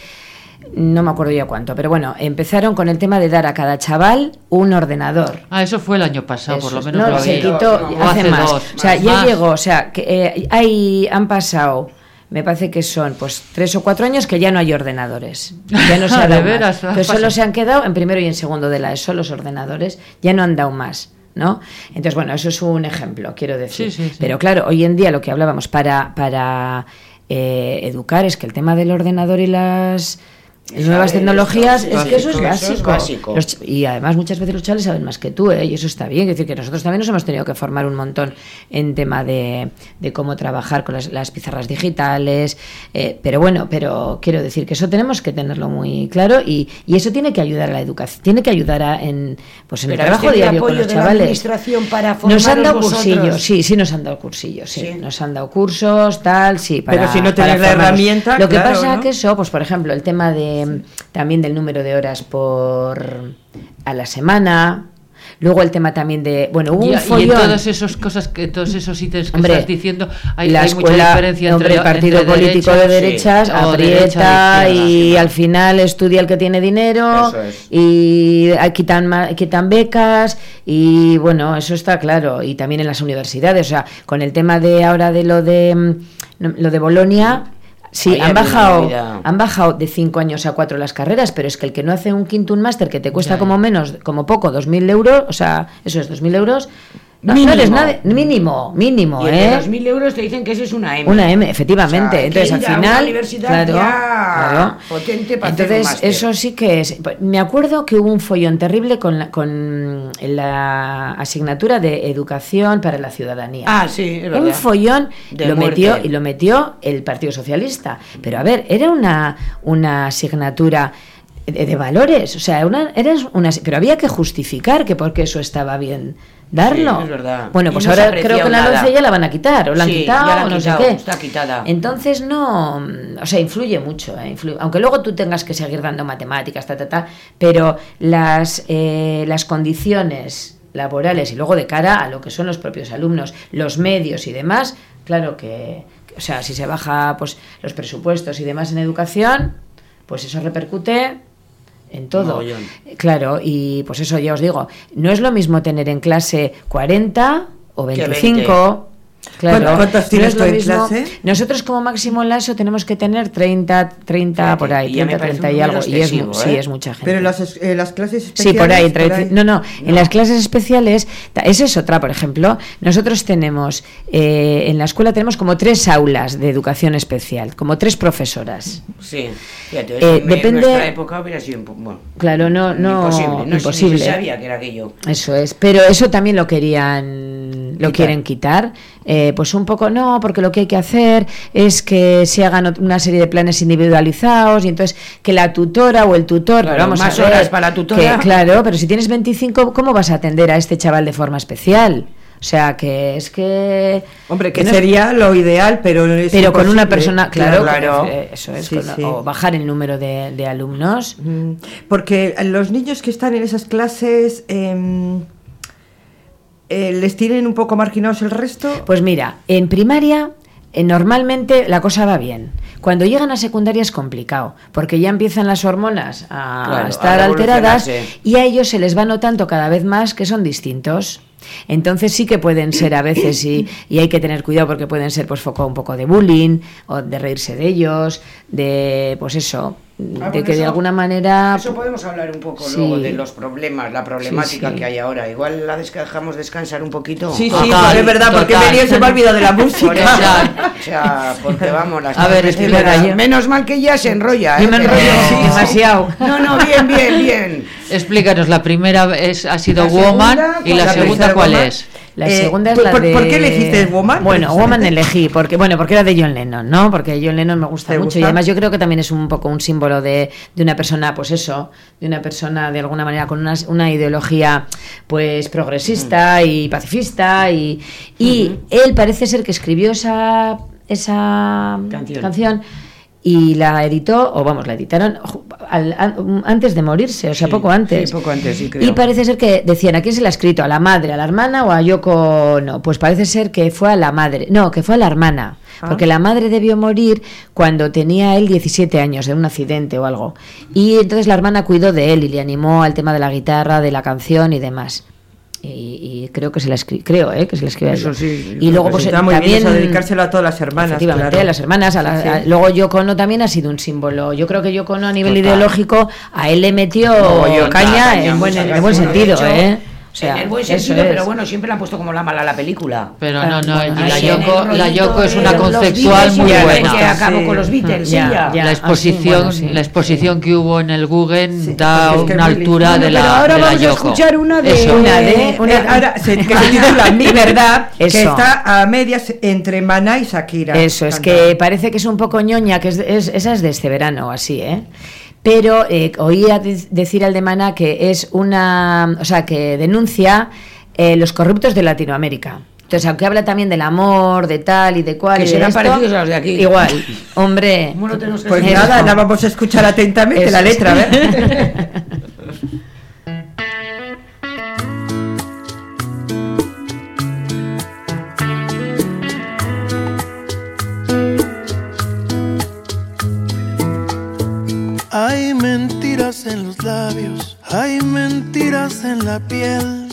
no me acuerdo ya cuánto, pero bueno, empezaron con el tema de dar a cada chaval un ordenador. Ah, eso fue el año pasado, por lo menos no, lo se quitó No, hace, hace más. dos, o sea, más. ya Más. llegó, o sea, que eh, hay, han pasado, me parece que son pues tres o cuatro años que ya no hay ordenadores. Ya no se ha dado veras, más. solo se han quedado en primero y en segundo de la ESO los ordenadores, ya no han dado más. ¿No? Entonces, bueno, eso es un ejemplo, quiero decir. Sí, sí, sí. Pero claro, hoy en día lo que hablábamos para, para eh, educar es que el tema del ordenador y las nuevas tecnologías es que eso es básico, eso es básico. básico. Los ch- y además muchas veces los chavales saben más que tú, ¿eh? y eso está bien. Es decir, que nosotros también nos hemos tenido que formar un montón en tema de, de cómo trabajar con las, las pizarras digitales. eh, pero bueno, pero quiero decir que eso tenemos que tenerlo muy claro y, y eso tiene que ayudar a la educación, tiene que ayudar a, en, pues en el Pero ¿habéis trabajo diario con apoyo los de la chavales. administración para Nos han dado cursillos, sí, sí nos han dado cursillos, sí. Sí. Nos han dado cursos, tal, sí. Pero para- si no para tenéis la herramienta, Lo que claro, pasa ¿no? que eso, pues por ejemplo, el tema de también del número de horas por a la semana. Luego el tema también de, bueno, hubo Y, un y en follón. todas esas cosas, que todos esos ítems que Hombre, estás diciendo, hay, la hay mucha diferencia hombre, entre el partido entre político derechas, de derechas sí, aprieta derecha, de y al final estudia el que tiene dinero es. y quitan ma- quitan becas y bueno eso está claro y también en las universidades o sea con el tema de ahora de lo de mm, lo de Bolonia Sí, han bajado, han bajado de cinco años a cuatro las carreras, pero es que el que no hace un quinto un máster que te cuesta Ya, como menos, como poco, dos mil euros, o sea, eso es dos mil euros, no, no Mínimo. eres nada, mínimo, mínimo, Y ¿eh? de 2.000 euros te dicen que ese es una M. Una M, efectivamente. O sea, Entonces, al una final. universidad claro, ya claro. potente para hacer un Entonces, máster. eso sí que es. Me acuerdo que hubo un follón terrible con la, con la asignatura de educación para la ciudadanía. Ah, sí, es verdad. Un follón De lo muerte. metió y lo metió el Partido Socialista. Pero a ver, era una, una asignatura de, de valores, o sea, una, era una, pero había que justificar que porque eso estaba bien darlo. Sí, es verdad. Bueno, pues no ahora creo que la nada. 11 ya la van a quitar, o la han Sí, quitado, ya la han o no quitado, sé qué. está quitada. Entonces no, o sea, influye mucho, ¿eh? Influye- aunque luego tú tengas que seguir dando matemáticas, ta, ta, ta, pero las, eh, las condiciones laborales y luego de cara a lo que son los propios alumnos, los medios y demás, claro que, que, o sea, si se baja pues los presupuestos y demás en educación, pues eso repercute en todo. Mogollón. Claro, y pues eso ya os digo, no es lo mismo tener en clase 40 o Que 25. Claro, ¿Cuántas- cuántas no tienes es tú en mismo. clase? Nosotros como máximo en la ESO tenemos que tener 30, 30 Fíjate, por ahí, y ya me 30, parece 30 un y algo. Y es, excesivo, sí, ¿eh? es mucha gente. Pero las, eh, las clases Sí, especiales... por ahí, por ahí. No, no, en las clases especiales, esa es otra, por ejemplo, nosotros tenemos, eh, en la escuela tenemos como tres aulas de educación especial, como tres profesoras. Sí, fíjate, Eh, en depende- nuestra época hubiera sido bueno, Claro, no, no, imposible, no imposible. Se sabía que era aquello. Eso es, pero eso también lo querían, lo Quitar. quieren quitar. Eh, pues un poco no, porque lo que hay que hacer es que se hagan una serie de planes individualizados y entonces que la tutora o el tutor, Claro, vamos más a ver, horas para la tutora. que, claro, pero si tienes 25, ¿cómo vas a atender a este chaval de forma especial? O sea, que es que... Hombre, que no es- sería lo ideal, pero es pero con una persona, claro, Claro. eh, eso es, Sí, con- sí. o bajar el número de, de alumnos. Mm, Porque los niños que están en esas clases em, eh, les tienen un poco marginados el resto. Pues mira, en primaria eh, normalmente la cosa va bien. Cuando llegan a secundaria es complicado, porque ya empiezan las hormonas a Claro, a estar alteradas y a ellos se les va notando cada vez más que son distintos. Entonces sí que pueden ser a veces y, y hay que tener cuidado porque pueden ser pues foco un poco de bullying o de reírse de ellos, de pues eso, Ah, de bueno, que de eso- alguna manera Eso podemos hablar un poco Sí. luego de los problemas, la problemática Sí, sí. que hay ahora. Igual la dejamos descansar un poquito. Sí, sí, Total, pues es verdad, porque total. venía se me ha olvidado de la Por música. eso, o sea, porque vamos, las A ver, explica, Menos mal que ya se enrolla. Yo ¿eh? me enrollo Pero- demasiado. No, no, bien, bien, bien. Explícanos, la primera es, ha sido La Woman segunda, y la, la segunda ¿cuál Woman. es? La Eh, segunda es ¿por- la por- de... por qué elegiste Woman, Bueno? Woman elegí, porque, bueno, porque era de John Lennon, ¿no? Porque John Lennon me gusta ¿Te mucho y además yo creo que también es un poco un símbolo de, de una persona, pues eso, de una persona de alguna manera con una, una ideología pues progresista Mm. y pacifista y, y él parece ser que escribió esa, esa Canción. canción y la editó, o vamos, la editaron al- antes de morirse, o sea, Sí, poco antes. sí, poco antes, sí, creo. Y parece ser que decían, ¿a quién se la ha escrito? ¿A la madre, a la hermana o a Yoko? No, pues parece ser que fue a la madre. No, que fue a la hermana. Ah. Porque la madre debió morir cuando tenía él 17 años, de un accidente o algo. Y entonces la hermana cuidó de él y le animó al tema de la guitarra, de la canción y demás. Y, y creo que se la creo, ¿eh? que se la escribió a Eso sí, Y luego, Pues muy bien también. eso, dedicárselo a todas las hermanas. Efectivamente, claro. a las hermanas. A la- Sí, a- luego Yoko Ono también ha sido un símbolo. Yo creo que Yoko Ono a nivel Total. ideológico a él le metió Mogollón, caña, caña, en, buen, en buen sentido, hecho, ¿eh? O sea, en el buen sentido, es. pero bueno, siempre la han puesto como la mala la película. Pero no, no, bueno, y la Yoko, la Yoko es una conceptual muy buena. que acabó Sí. con los Beatles, Ya, ya. la Ah, exposición, sí, bueno, sí. la exposición que hubo en el Guggen Sí, da porque es que una altura de Pero la, ahora de la vamos a Yoko. escuchar una de- Eso. Una de- Eh, una- eh, ahora, se, que se titula Mi Verdad, que está a medias entre Maná y Shakira. Eso, es que parece que es un poco ñoña, que es, es- esa es de este verano, así, ¿eh? Pero eh, oía de- decir al de Mana que es una. O sea, que denuncia eh, los corruptos de Latinoamérica. Entonces, aunque habla también del amor, de tal y de cual. Que serán parecidos a los de aquí. Igual, hombre. ¿Cómo no tenemos que Pues nada, la vamos a escuchar atentamente, Eso la letra, a Hay mentiras en los labios, hay mentiras en la piel.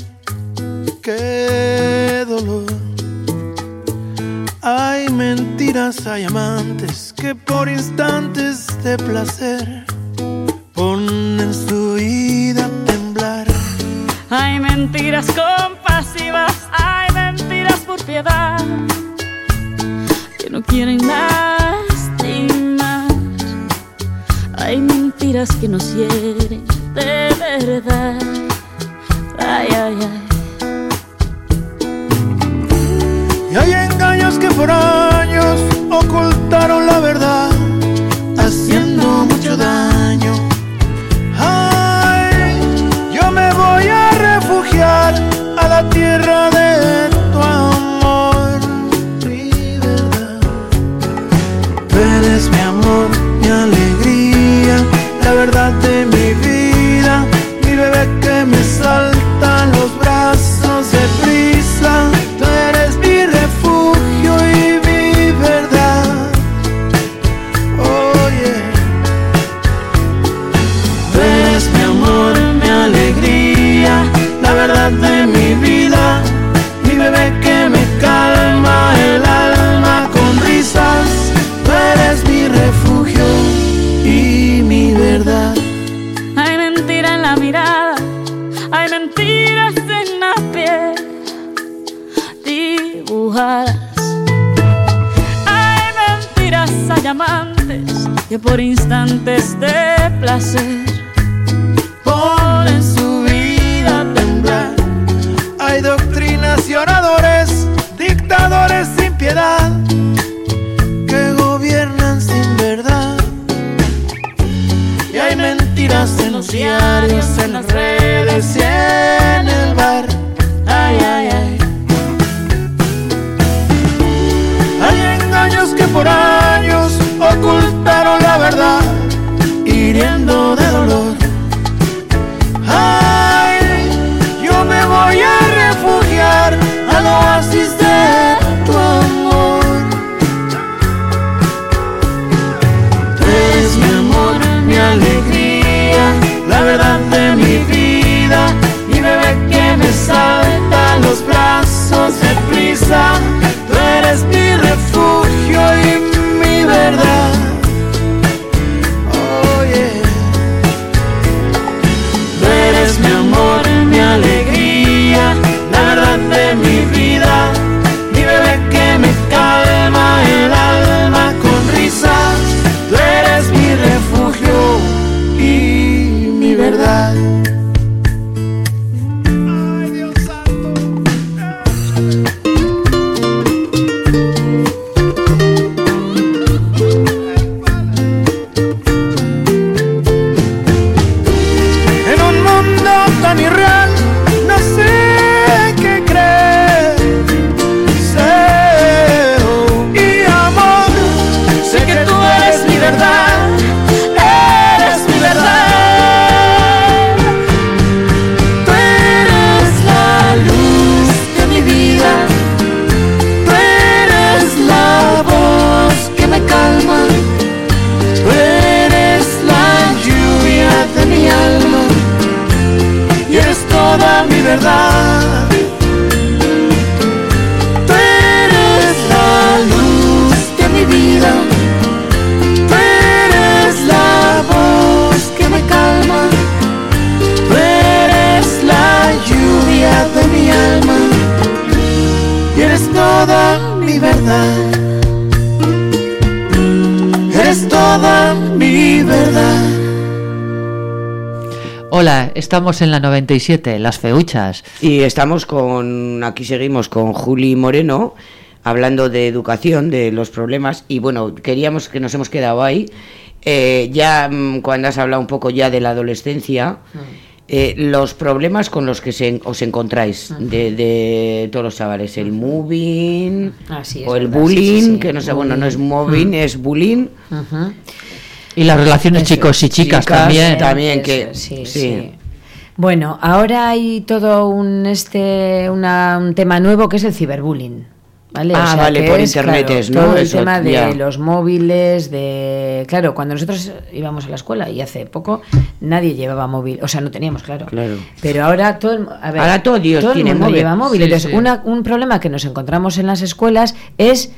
Qué dolor. Hay mentiras, hay amantes que por instantes de placer ponen su vida a temblar. Hay mentiras compasivas, hay mentiras por piedad que no quieren lastimar. Hay mentiras que nos hieren de verdad. Ay, ay, ay. Y hay engaños que por años ocultaron la verdad, haciendo mucho daño. Diarios, en las redes Tú eres la luz de mi vida. Tú eres la voz que me calma. Tú eres la lluvia de mi alma. Y eres toda mi verdad. Hola, estamos en la 97, Las Feuchas. Y estamos con, aquí seguimos con Juli Moreno, hablando de educación, de los problemas, y bueno, queríamos que nos hemos quedado ahí. Eh, ya mm, cuando has hablado un poco ya de la adolescencia, eh, los problemas con los que se, os encontráis de, de todos los chavales, el moving Ah, sí, o el verdad, bullying, sí, sí, sí. que no sé, bueno, no es moving, es bullying. Ujú. Y las relaciones Eso, chicos y chicas, chicas, también. también. Eso, que- sí, sí. sí. Bueno, ahora hay todo un este una- un tema nuevo que es el ciberbullying. ¿Vale? Ah, vale, que por internet claro, es, ¿no? Todo el Eso, tema de ya. los móviles, de claro, cuando nosotros íbamos a la escuela y hace poco nadie llevaba móvil, o sea, no teníamos, claro. Claro. Pero ahora todo el, a ver, Ahora todo Dios todo el tiene mundo móvil. lleva móvil. Sí, Entonces, sí. una- un problema que nos encontramos en las escuelas es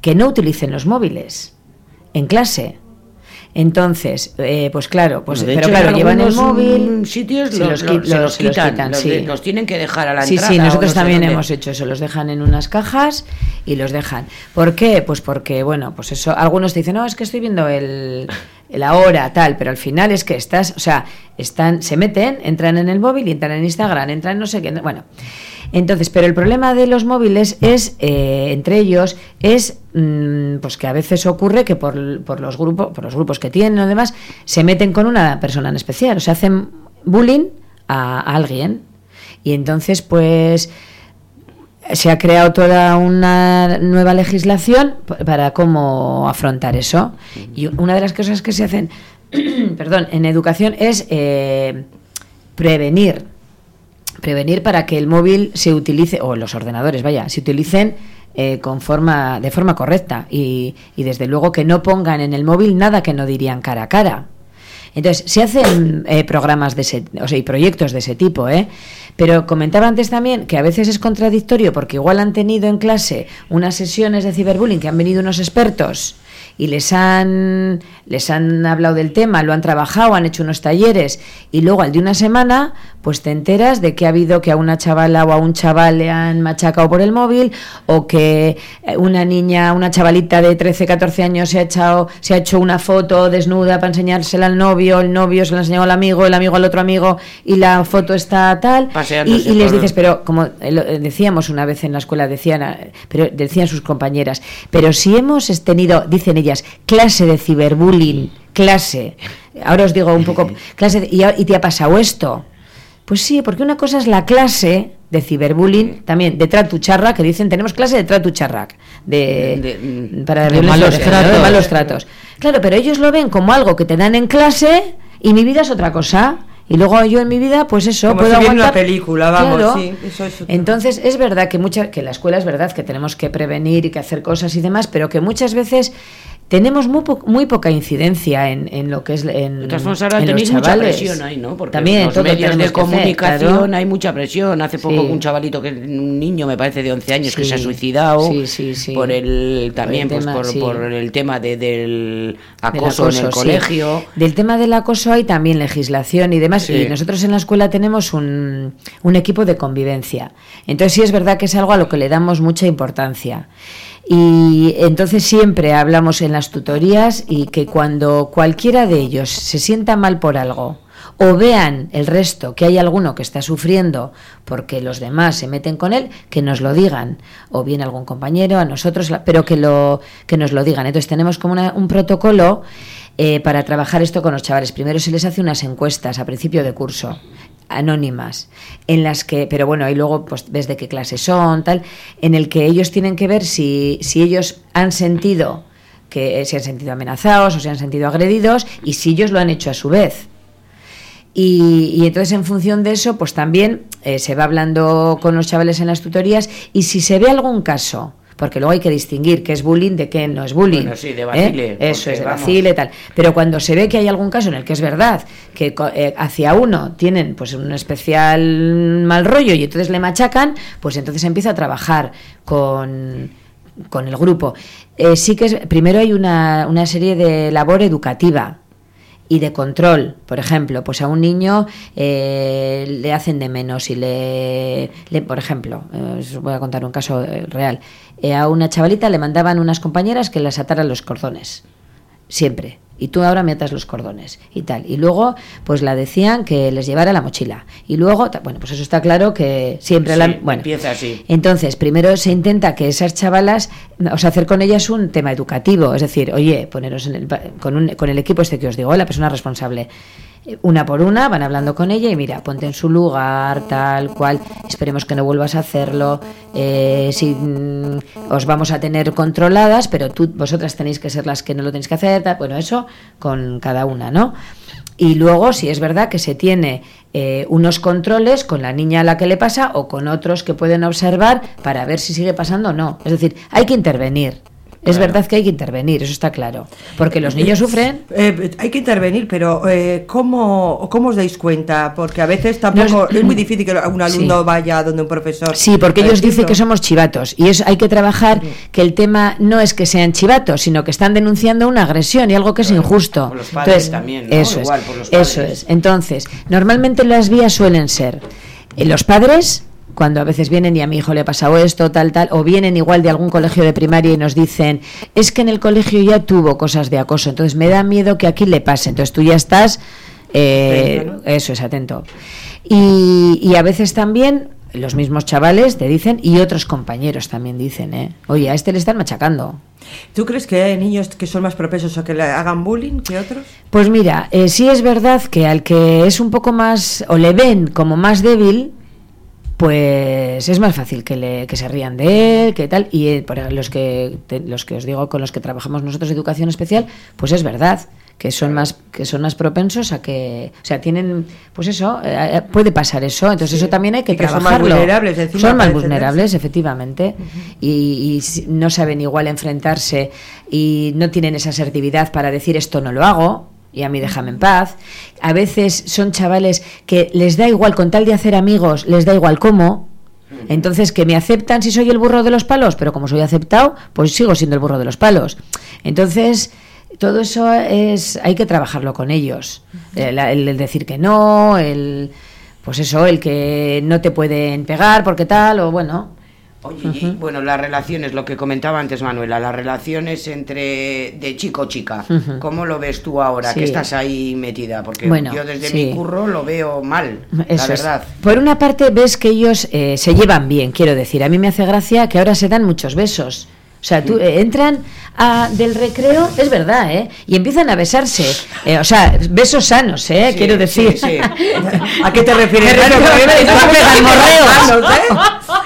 que no utilicen los móviles en clase. Entonces, eh, pues claro, pues De pero hecho, claro, llevan el móvil, sitios se los, los, se quitan, quitan, los, sí. de- los tienen que dejar a la Sí, entrada. sí, o nosotros no también dónde. hemos hecho eso, los dejan en unas cajas y los dejan. ¿Por qué? Pues porque, bueno, pues eso, algunos te dicen, no, es que estoy viendo el, la hora, tal, pero al final es que estás, o sea, están, se meten, entran en el móvil y entran en Instagram, entran en no sé qué, bueno. Entonces, pero el problema de los móviles es, eh, entre ellos, es mm, pues que a veces ocurre que por, por los grupos, por los grupos que tienen o demás, se meten con una persona en especial, o sea, hacen bullying a, a alguien. Y entonces, pues, se ha creado toda una nueva legislación para cómo afrontar eso. Y una de las cosas que se hacen, perdón, en educación es eh, prevenir. Prevenir para que el móvil se utilice, o los ordenadores, vaya, se utilicen eh, con forma, de forma correcta. Y, y desde luego que no pongan en el móvil nada que no dirían cara a cara. Entonces, se hacen eh, programas de ese, o sea, y proyectos de ese tipo, ¿eh? Pero comentaba antes también que a veces es contradictorio porque igual han tenido en clase unas sesiones de ciberbullying que han venido unos expertos y les han les han hablado del tema, lo han trabajado, han hecho unos talleres y luego al de una semana pues te enteras de que ha habido que a una chavala o a un chaval le han machacado por el móvil o que eh, una niña, una chavalita de 13, 14 años se ha echado se ha hecho una foto desnuda para enseñársela al novio, el novio se la enseñó al amigo, el amigo al otro amigo y la foto está tal y, y les dices, pero como eh, eh, decíamos una vez en la escuela, decían, pero decían sus compañeras, pero si hemos tenido, dicen ellas, clase de ciberbullying, clase, ahora os digo un poco, clase, de- y, y te ha pasado esto. Pues sí, porque una cosa es la clase de ciberbullying, también de tratucharra, que dicen tenemos clase de tratucharra, de, De- para de violencia malos género, de tratos. malos tratos. Claro, pero ellos lo ven como algo que te dan en clase y mi vida es otra cosa. Y luego yo en mi vida, pues eso, Como puedo si viera una aguantar. película, vamos, Claro. sí, eso. Entonces es verdad que mucha, que la escuela es verdad que tenemos que prevenir y que hacer cosas y demás, pero que muchas veces tenemos muy, po- muy poca incidencia en, en lo que es en, De todas formas, ahora en los tenéis mucha presión ahí, ¿no? Porque También los todo medios de hacer, comunicación claro. hay mucha presión. Hace poco Sí. un chavalito, que un niño, me parece, de 11 años, que se ha suicidado Sí, sí, sí. por el también Por el pues, tema, por, el tema de, del Del acoso, en el colegio. Del tema del acoso hay también legislación y demás. Y nosotros en la escuela tenemos un, un equipo de convivencia. Entonces sí es verdad que es algo a lo que le damos mucha importancia. Y entonces siempre hablamos en las tutorías y que cuando cualquiera de ellos se sienta mal por algo o vean el resto que hay alguno que está sufriendo porque los demás se meten con él, que nos lo digan, o bien algún compañero, a nosotros, pero que, lo, que nos lo digan. Entonces tenemos como una- un protocolo eh, para trabajar esto con los chavales. Primero se les hace unas encuestas a principio de curso anónimas en las que pero bueno y luego pues ves de qué clase son tal en el que ellos tienen que ver si, si ellos han sentido que se han sentido amenazados o se han sentido agredidos y si ellos lo han hecho a su vez. Y, y entonces en función de eso, pues también eh, se va hablando con los chavales en las tutorías y si se ve algún caso, porque luego hay que distinguir qué es bullying de qué no es bullying. Bueno, sí, de ¿eh? vacile, Eso es, de vamos. vacile, tal. Pero cuando se ve que hay algún caso en el que es verdad que eh, hacia uno tienen pues un especial mal rollo y entonces le machacan, pues entonces empieza a trabajar con con el grupo. Eh, sí que es, primero hay una, una serie de labor educativa y de control. Por ejemplo, pues a un niño eh, le hacen de menos y le, por ejemplo, eh, os voy a contar un caso eh, real. Eh, a una chavalita le mandaban unas compañeras que las ataran los cordones, siempre. Y tú ahora me atas los cordones y tal. Y luego, pues la decían que les llevara la mochila. Y luego, bueno, pues eso está claro que siempre Sí, la. Bueno, empieza así. entonces, primero se intenta que esas chavalas, o sea, hacer con ellas un tema educativo, es decir, oye, poneros en el, con, un- con el equipo este que os digo, la persona responsable. Una por una van hablando con ella y mira, ponte en su lugar, tal cual, esperemos que no vuelvas a hacerlo, eh, si mm, os vamos a tener controladas, pero tú, vosotras tenéis que ser las que no lo tenéis que hacer, bueno, eso con cada una, ¿no? Y luego, si es verdad que se tiene eh, unos controles con la niña a la que le pasa o con otros que pueden observar para ver si sigue pasando o no. Es decir, hay que intervenir. Es Claro. verdad que hay que intervenir, eso está claro. Porque los niños sufren. Eh, hay que intervenir, pero eh, ¿cómo, ¿cómo os dais cuenta? Porque a veces tampoco es- muy difícil que un alumno Sí. vaya donde un profesor. Sí, porque ellos dicen que somos chivatos. Y es, hay que trabajar que el tema no es que sean chivatos, sino que están denunciando una agresión y algo que es injusto. por los padres también, ¿no? Eso Igual, es. por los Eso es. Entonces, normalmente las vías suelen ser eh, los padres, cuando a veces vienen y a mi hijo le ha pasado esto, tal, tal, o vienen igual de algún colegio de primaria y nos dicen, es que en el colegio ya tuvo cosas de acoso, entonces me da miedo que aquí le pase. Entonces tú ya estás, eh, Atento, ¿no? eso es, atento. Y, y a veces también los mismos chavales te dicen, y otros compañeros también dicen, ¿eh? oye, a este le están machacando. ¿Tú crees que hay niños que son más propensos a que le hagan bullying que otros? Pues mira, eh, sí es verdad que al que es un poco más, o le ven como más débil, pues es más fácil que, le, que se rían de él, que tal. Y eh, por los que, los que os digo con los que trabajamos nosotros educación especial, pues es verdad que son más que son más propensos a que o sea tienen pues eso eh, eh, puede pasar eso. Entonces eso también hay que Y que son más trabajarlo. vulnerables, encima, son más para vulnerables efectivamente. Y, y no saben igual enfrentarse y no tienen esa asertividad para decir esto no lo hago y a mí déjame en paz. A veces son chavales que les da igual, con tal de hacer amigos, les da igual cómo. Entonces, que me aceptan si soy el burro de los palos, pero como soy aceptado, pues sigo siendo el burro de los palos. Entonces, todo eso es hay que trabajarlo con ellos. El, el- el decir que no, el pues eso, el que no te pueden pegar porque tal, o bueno. Oye, y, bueno, las relaciones, lo que comentaba antes Manuela, las relaciones entre de chico-chica, Ujú. ¿cómo lo ves tú ahora Sí. que estás ahí metida? Porque Bueno, yo desde sí. mi curro lo veo mal, Eso la es. verdad. Por una parte ves que ellos eh, se llevan bien, quiero decir. A mí me hace gracia que ahora se dan muchos besos. O sea, tú, eh, entran a- del recreo, es verdad, ¿eh? Y empiezan a besarse. Eh, o sea, besos sanos, ¿eh? Sí, quiero decir. sí, sí. ¿A qué te refieres? Claro, morreos. ¿eh?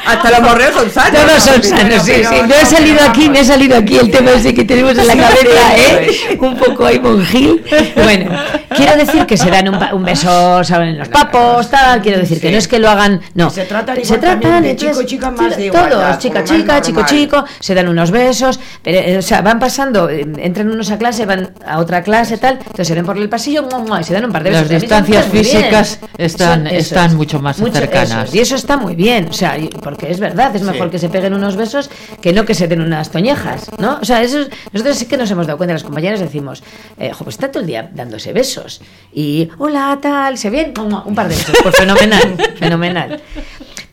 Hasta los morreos son sanos. Todos son ¿no? sanos, sí, sí. no, he salido aquí, me ha salido aquí el tema ese que tenemos en la cabeza, ¿eh? Un poco ahí monjil. Bueno, quiero decir que se dan un, un beso, saben, en los papos, tal. Quiero decir que no es que lo hagan, no. Se tratan se tratan de chico, chica, más de todos, igualdad, chica, como más chica, chico, chico, se dan unos besos, pero, eh, o sea, van pasando, eh, entran unos a clase, van a otra clase, tal, entonces se ven por el pasillo mua, mua, y se dan un par de Las besos. Eso distancias físicas están- Eso- están es. mucho más Mucho- cercanas. eso. Y eso está muy bien, o sea, porque es verdad, es mejor Sí. que se peguen unos besos que no que se den unas toñejas, ¿no? O sea, eso es- nosotros sí que nos hemos dado cuenta, las compañeras decimos, eh, jo, pues está todo el día dándose besos. Y, hola, tal, se bien, un par de besos, pues fenomenal, fenomenal.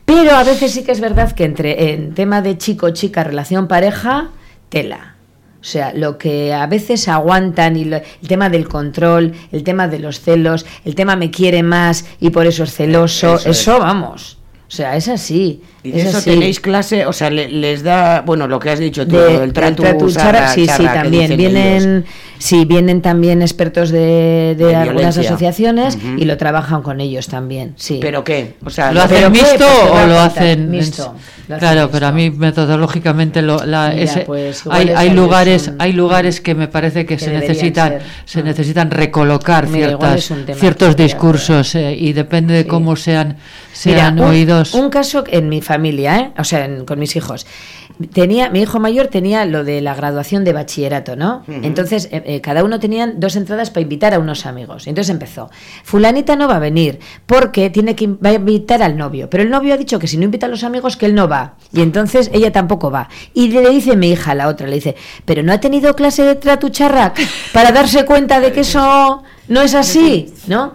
Pero a veces sí que es verdad que entre en tema de chico, chica, relación pareja, tela. O sea, lo que a veces aguantan y lo- el tema del control, el tema de los celos, el tema me quiere más y por eso es celoso, Eso eso, es. vamos. O sea, es así. Y de es eso así. tenéis clase, o sea, le- les da, bueno, lo que has dicho tú, De- el del trato, tratu charra, charra, sí, charra sí, también vienen, ellos. sí, vienen también expertos de, de De algunas violencia. asociaciones y lo trabajan con ellos también, sí. ¿Pero qué? O sea, ¿Lo lo- hacen mixto Pues voy o lo hacen Mixto. Claro, pero a mí mixto. metodológicamente lo- la- Mira, ese- pues hay, hay lugares es un- hay lugares que me parece que, que se necesitan ser. se Ah. necesitan recolocar Mira, ciertas un ciertos discursos eh, y depende de Sí. cómo sean Mira, sean un, oídos. un caso en mi familia, ¿eh? o sea, en- con mis hijos. Tenía, mi hijo mayor tenía lo de la graduación de bachillerato, ¿no? Entonces, eh, eh, cada uno tenían dos entradas para invitar a unos amigos. Entonces empezó, fulanita no va a venir porque tiene que va a invitar al novio, pero el novio ha dicho que si no invita a los amigos que él no va. Y entonces ella tampoco va. Y le dice mi hija a la otra, le dice, pero no ha tenido clase de tratucharrac para darse cuenta de que eso... no es así, ¿no?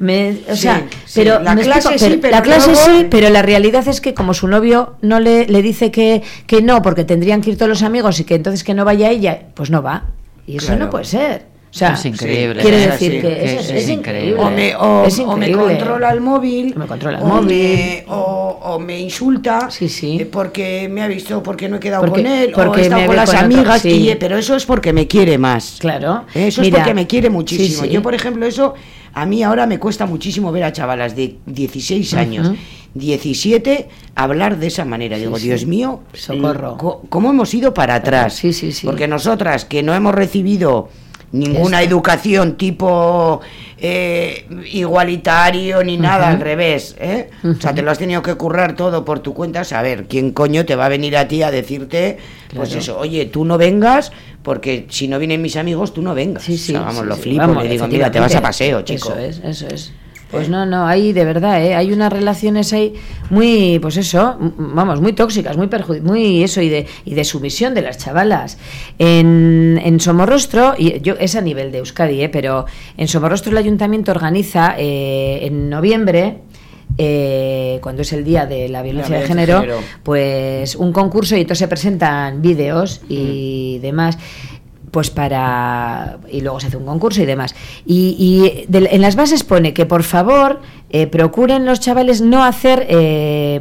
Me- o Sí, sea, sí, pero la me clase explico, sí, pero la clase luego- sí, pero la realidad es que como su novio no le, le dice que, que no, porque tendrían que ir todos los amigos y que entonces que no vaya ella, pues no va. Y eso Claro. no puede ser. O sea, Es increíble. quiere es decir que, es, es es increíble. O me, o, Es o me increíble. controla el móvil. O me controla el o móvil. me- o, o me insulta. Sí, sí. eh, Porque me ha visto, porque no he quedado Porque- con él. porque o he estado me con las con otro, amigas. sí. y, eh, pero eso es porque me quiere más. Claro. Eso Mira, es porque me quiere muchísimo. sí, sí. Yo, por ejemplo, eso a mí ahora me cuesta muchísimo ver a chavalas de 16 años, Ujú. 17, hablar de esa manera. Digo, sí. Dios mío, Socorro. co- ¿cómo hemos ido para atrás? Sí, sí, sí. Porque nosotras que no hemos recibido ninguna Esto. educación tipo eh, igualitario ni nada, al revés. ¿eh? O sea, te lo has tenido que currar todo por tu cuenta. Saber quién coño te va a venir a ti a decirte, pues eso, oye, tú no vengas, porque si no vienen mis amigos, tú no vengas. Sí, sí. O sea, vamos, sí, lo flipo, Vamos, le digo, mira, te vas a paseo, chico. Eso es, eso es. Pues no, no, hay de verdad, ¿eh? hay unas relaciones ahí muy, pues eso, vamos, muy tóxicas, muy perjudi muy eso y de, y de sumisión de las chavalas. En, en Somorrostro, y yo es a nivel de Euskadi, ¿eh? pero en Somorrostro el ayuntamiento organiza eh, en noviembre, eh, cuando es el día de la violencia de violencia de género, género. pues un concurso y entonces se presentan vídeos y demás pues para y luego se hace un concurso y demás y, y de- en las bases pone que por favor eh, procuren los chavales no hacer eh,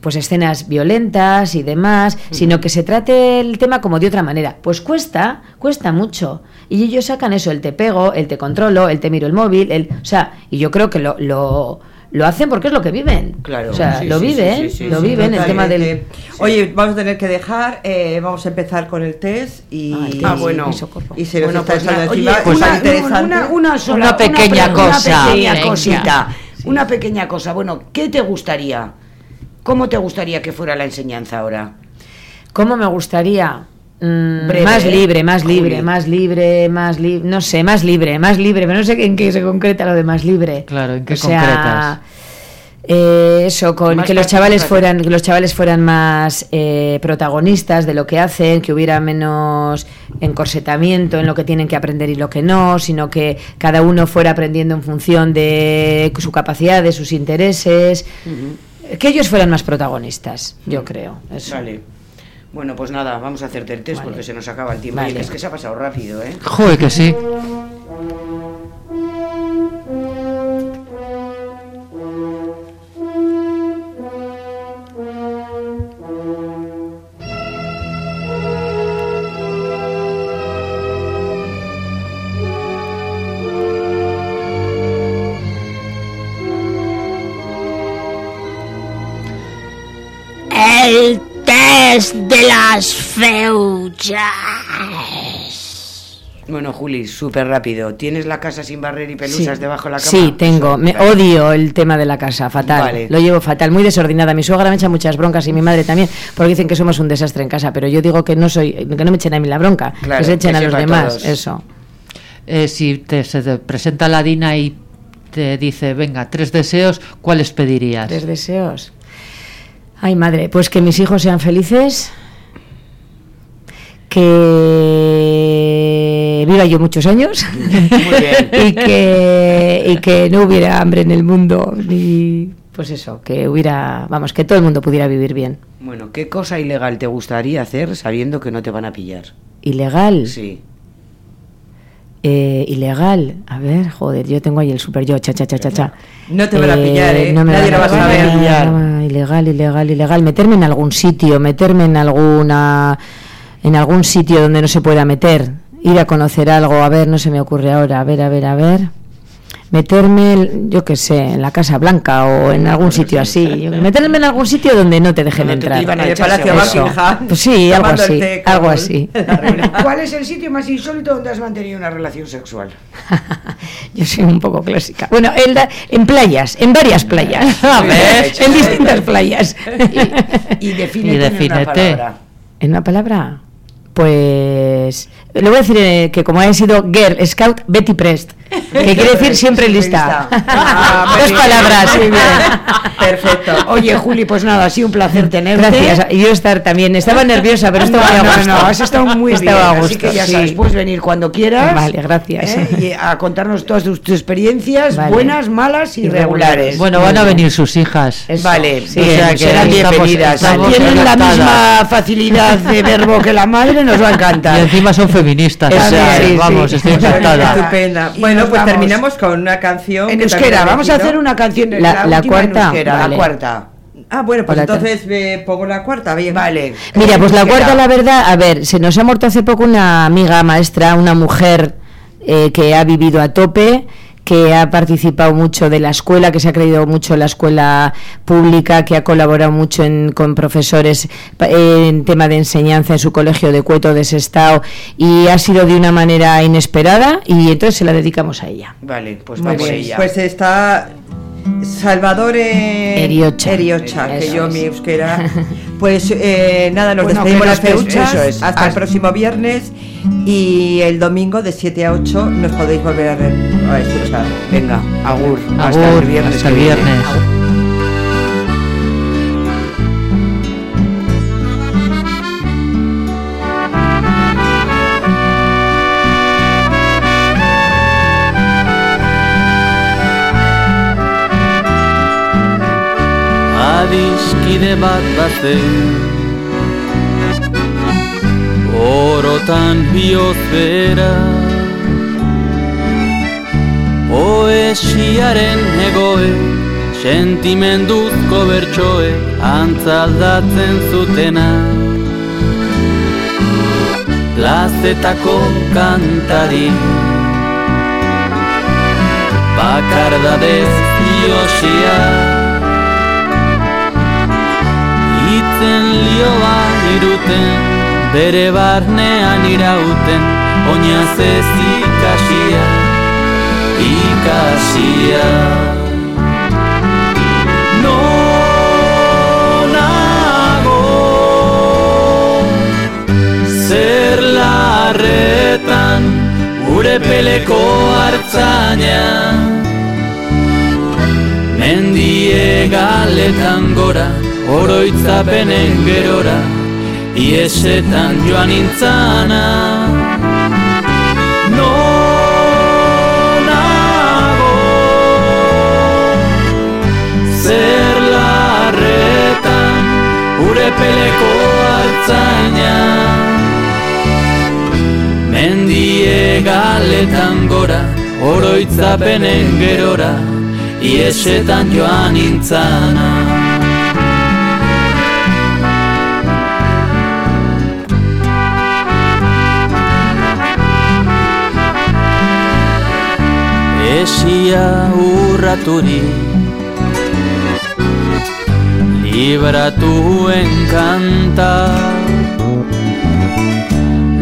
pues escenas violentas y demás, sino que se trate el tema como de otra manera. Pues cuesta, cuesta mucho. Y ellos sacan eso, el te pego, el te controlo, el te miro el móvil, el, o sea, y yo creo que lo, lo, lo hacen porque es lo que viven. Claro. O sea, Sí, lo viven, sí, sí, lo sí, viven, el tema del... Oye, vamos a tener que dejar, eh, vamos a empezar con el test y, Ah, el test. Ah, bueno. Y se Bueno, pues oye, pues una, una, una sola- Una pequeña pre- cosa. Una pequeña cosita. Una pequeña cosa. Bueno, ¿qué te gustaría? ¿Cómo te gustaría que fuera la enseñanza ahora? ¿Cómo me gustaría? Mm, Breve, más ¿eh? libre, más libre, Juli. más libre, más libre, no sé, más libre, más libre, pero no sé en qué se concreta lo de más libre. Claro, ¿en qué O sea, concretas? eh, eso, con Más que los chavales fueran, que los chavales fueran más eh, protagonistas de lo que hacen, que hubiera menos encorsetamiento en lo que tienen que aprender y lo que no, sino que cada uno fuera aprendiendo en función de su capacidad, de sus intereses, que ellos fueran más protagonistas, yo creo. Eso. Vale. Bueno, pues nada, vamos a hacerte el test Vale. porque se nos acaba el tiempo. Vale. Oye, Es que se ha pasado rápido, ¿eh? Joder, que sí. El de las feuchas. Bueno, Juli, súper rápido. ¿Tienes la casa sin barrer y pelusas Sí. debajo de la cama? Sí, tengo. Eso, Me odio el tema de la casa, fatal. Vale. Lo llevo fatal, muy desordenada. Mi suegra me echa muchas broncas y mi madre también, porque dicen que somos un desastre en casa. Pero yo digo que no soy, que no me echen a mí la bronca, Claro, que se echen que a los demás. Eso. Eh, si te, se te presenta la Dina y te dice, venga, tres deseos, ¿cuáles pedirías? Tres deseos. Ay, madre, pues que mis hijos sean felices. Que viva yo muchos años. bien. y, que, y que no hubiera hambre en el mundo. Ni, pues eso, que hubiera. Vamos, que todo el mundo pudiera vivir bien. Bueno, ¿qué cosa ilegal te gustaría hacer sabiendo que no te van a pillar? Ilegal. Sí. Eh, ilegal. A ver, joder, yo tengo ahí el super yo, cha, cha, cha, cha, cha. No te van a pillar, ¿eh? no me Nadie lo va a saber. pillar. Ilegal, ilegal, ilegal. Meterme en algún sitio, meterme en alguna. En algún sitio donde no se pueda meter. Ir a conocer algo, a ver, no se me ocurre ahora. A ver, a ver, a ver. Meterme, yo qué sé, en la Casa Blanca o en algún sitio así. Meterme en algún sitio donde no te dejen te entrar. iban a En el echar Palacio seguro. Buckingham. Pues sí, algo así, algo así. ¿Cuál es el sitio más insólito donde has mantenido una relación sexual? Yo soy un poco clásica. Bueno, en, la- en playas, en varias playas. A ver. en distintas playas. Y Y en una palabra. ¿En una palabra? Pues le voy a decir eh, que como ha sido Girl Scout Betty Prest, que quiere decir siempre lista. Ah, Dos bien, palabras. muy bien. Perfecto. Oye, Juli, pues nada, ha sido un placer tenerte. Gracias. Y yo estar también. Estaba nerviosa, pero estaba muy a no, gusto. no, no, has estado muy bien. Estaba a Así gusto, que ya sí. sabes, puedes venir cuando quieras. Vale, gracias. ¿eh? Y a contarnos todas tus, tus experiencias, Vale. buenas, malas y Y regulares. Bueno, van a venir sus hijas. Eso. Vale, Sí, o sea que serán bienvenidas. estamos Tienen la misma facilidad de verbo que la madre, nos va a Y encantar. encima son feministas. Eso o sea, sí, sí. vamos, estoy encantada. Estupenda. Bueno, pues vamos. terminamos con una canción. En euskera, vamos a hacer una canción. La- la cuarta, euskera, vale. La cuarta. Ah, bueno, pues entonces eh, pongo la cuarta, bien. Vale. Mira, pues la cuarta, la verdad, a ver, se nos ha muerto hace poco una amiga maestra, una mujer eh, que ha vivido a tope, que ha participado mucho de la escuela, que se ha creído mucho en la escuela pública, que ha colaborado mucho en- con profesores en tema de enseñanza en su colegio de Cueto de Sestao y ha sido de una manera inesperada y entonces se la dedicamos a ella. Vale, pues Muy vamos bien. ella. Pues está Salvador eh, Eriocha. Eriocha, que yo es. mi euskera. Pues eh, nada, nos Bueno, despedimos las feuchas es. hasta el Hasta- próximo viernes y el domingo de 7 a 8 nos podéis volver a, re- a escuchar. Venga, agur. hasta Agur, el viernes. hasta el viernes. Adiskide bat bazen. Orotan bioz bera. Poesiaren egoe Sentimenduzko bertsoe Antzaldatzen zutena. Plazetako kantari. Bakardadez iosia Itzen lioa iruten, bere barnean irauten, oinaz ez ikasia, ikasia. Nonago, zer larretan, gure peleko hartzaina, Mendie galetan gora, oroitzapenen gerora, iesetan joan intzana. Nonago, zer larretan, ure peleko altzaina. Mendie galetan gora, oroitzapenen gerora, iesetan joan intzana. Esia urraturi Libratuen kanta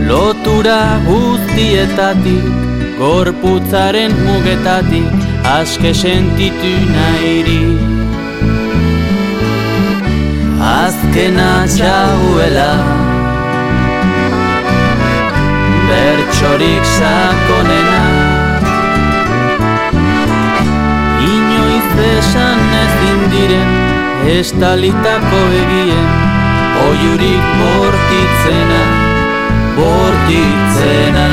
Lotura guztietatik Gorputzaren mugetatik Aske sentitu nahiri Azkena txauela Bertxorik sakonena. Inoiz esan ez dindiren Estalitako egien. Oiurik bortitzena Bortitzena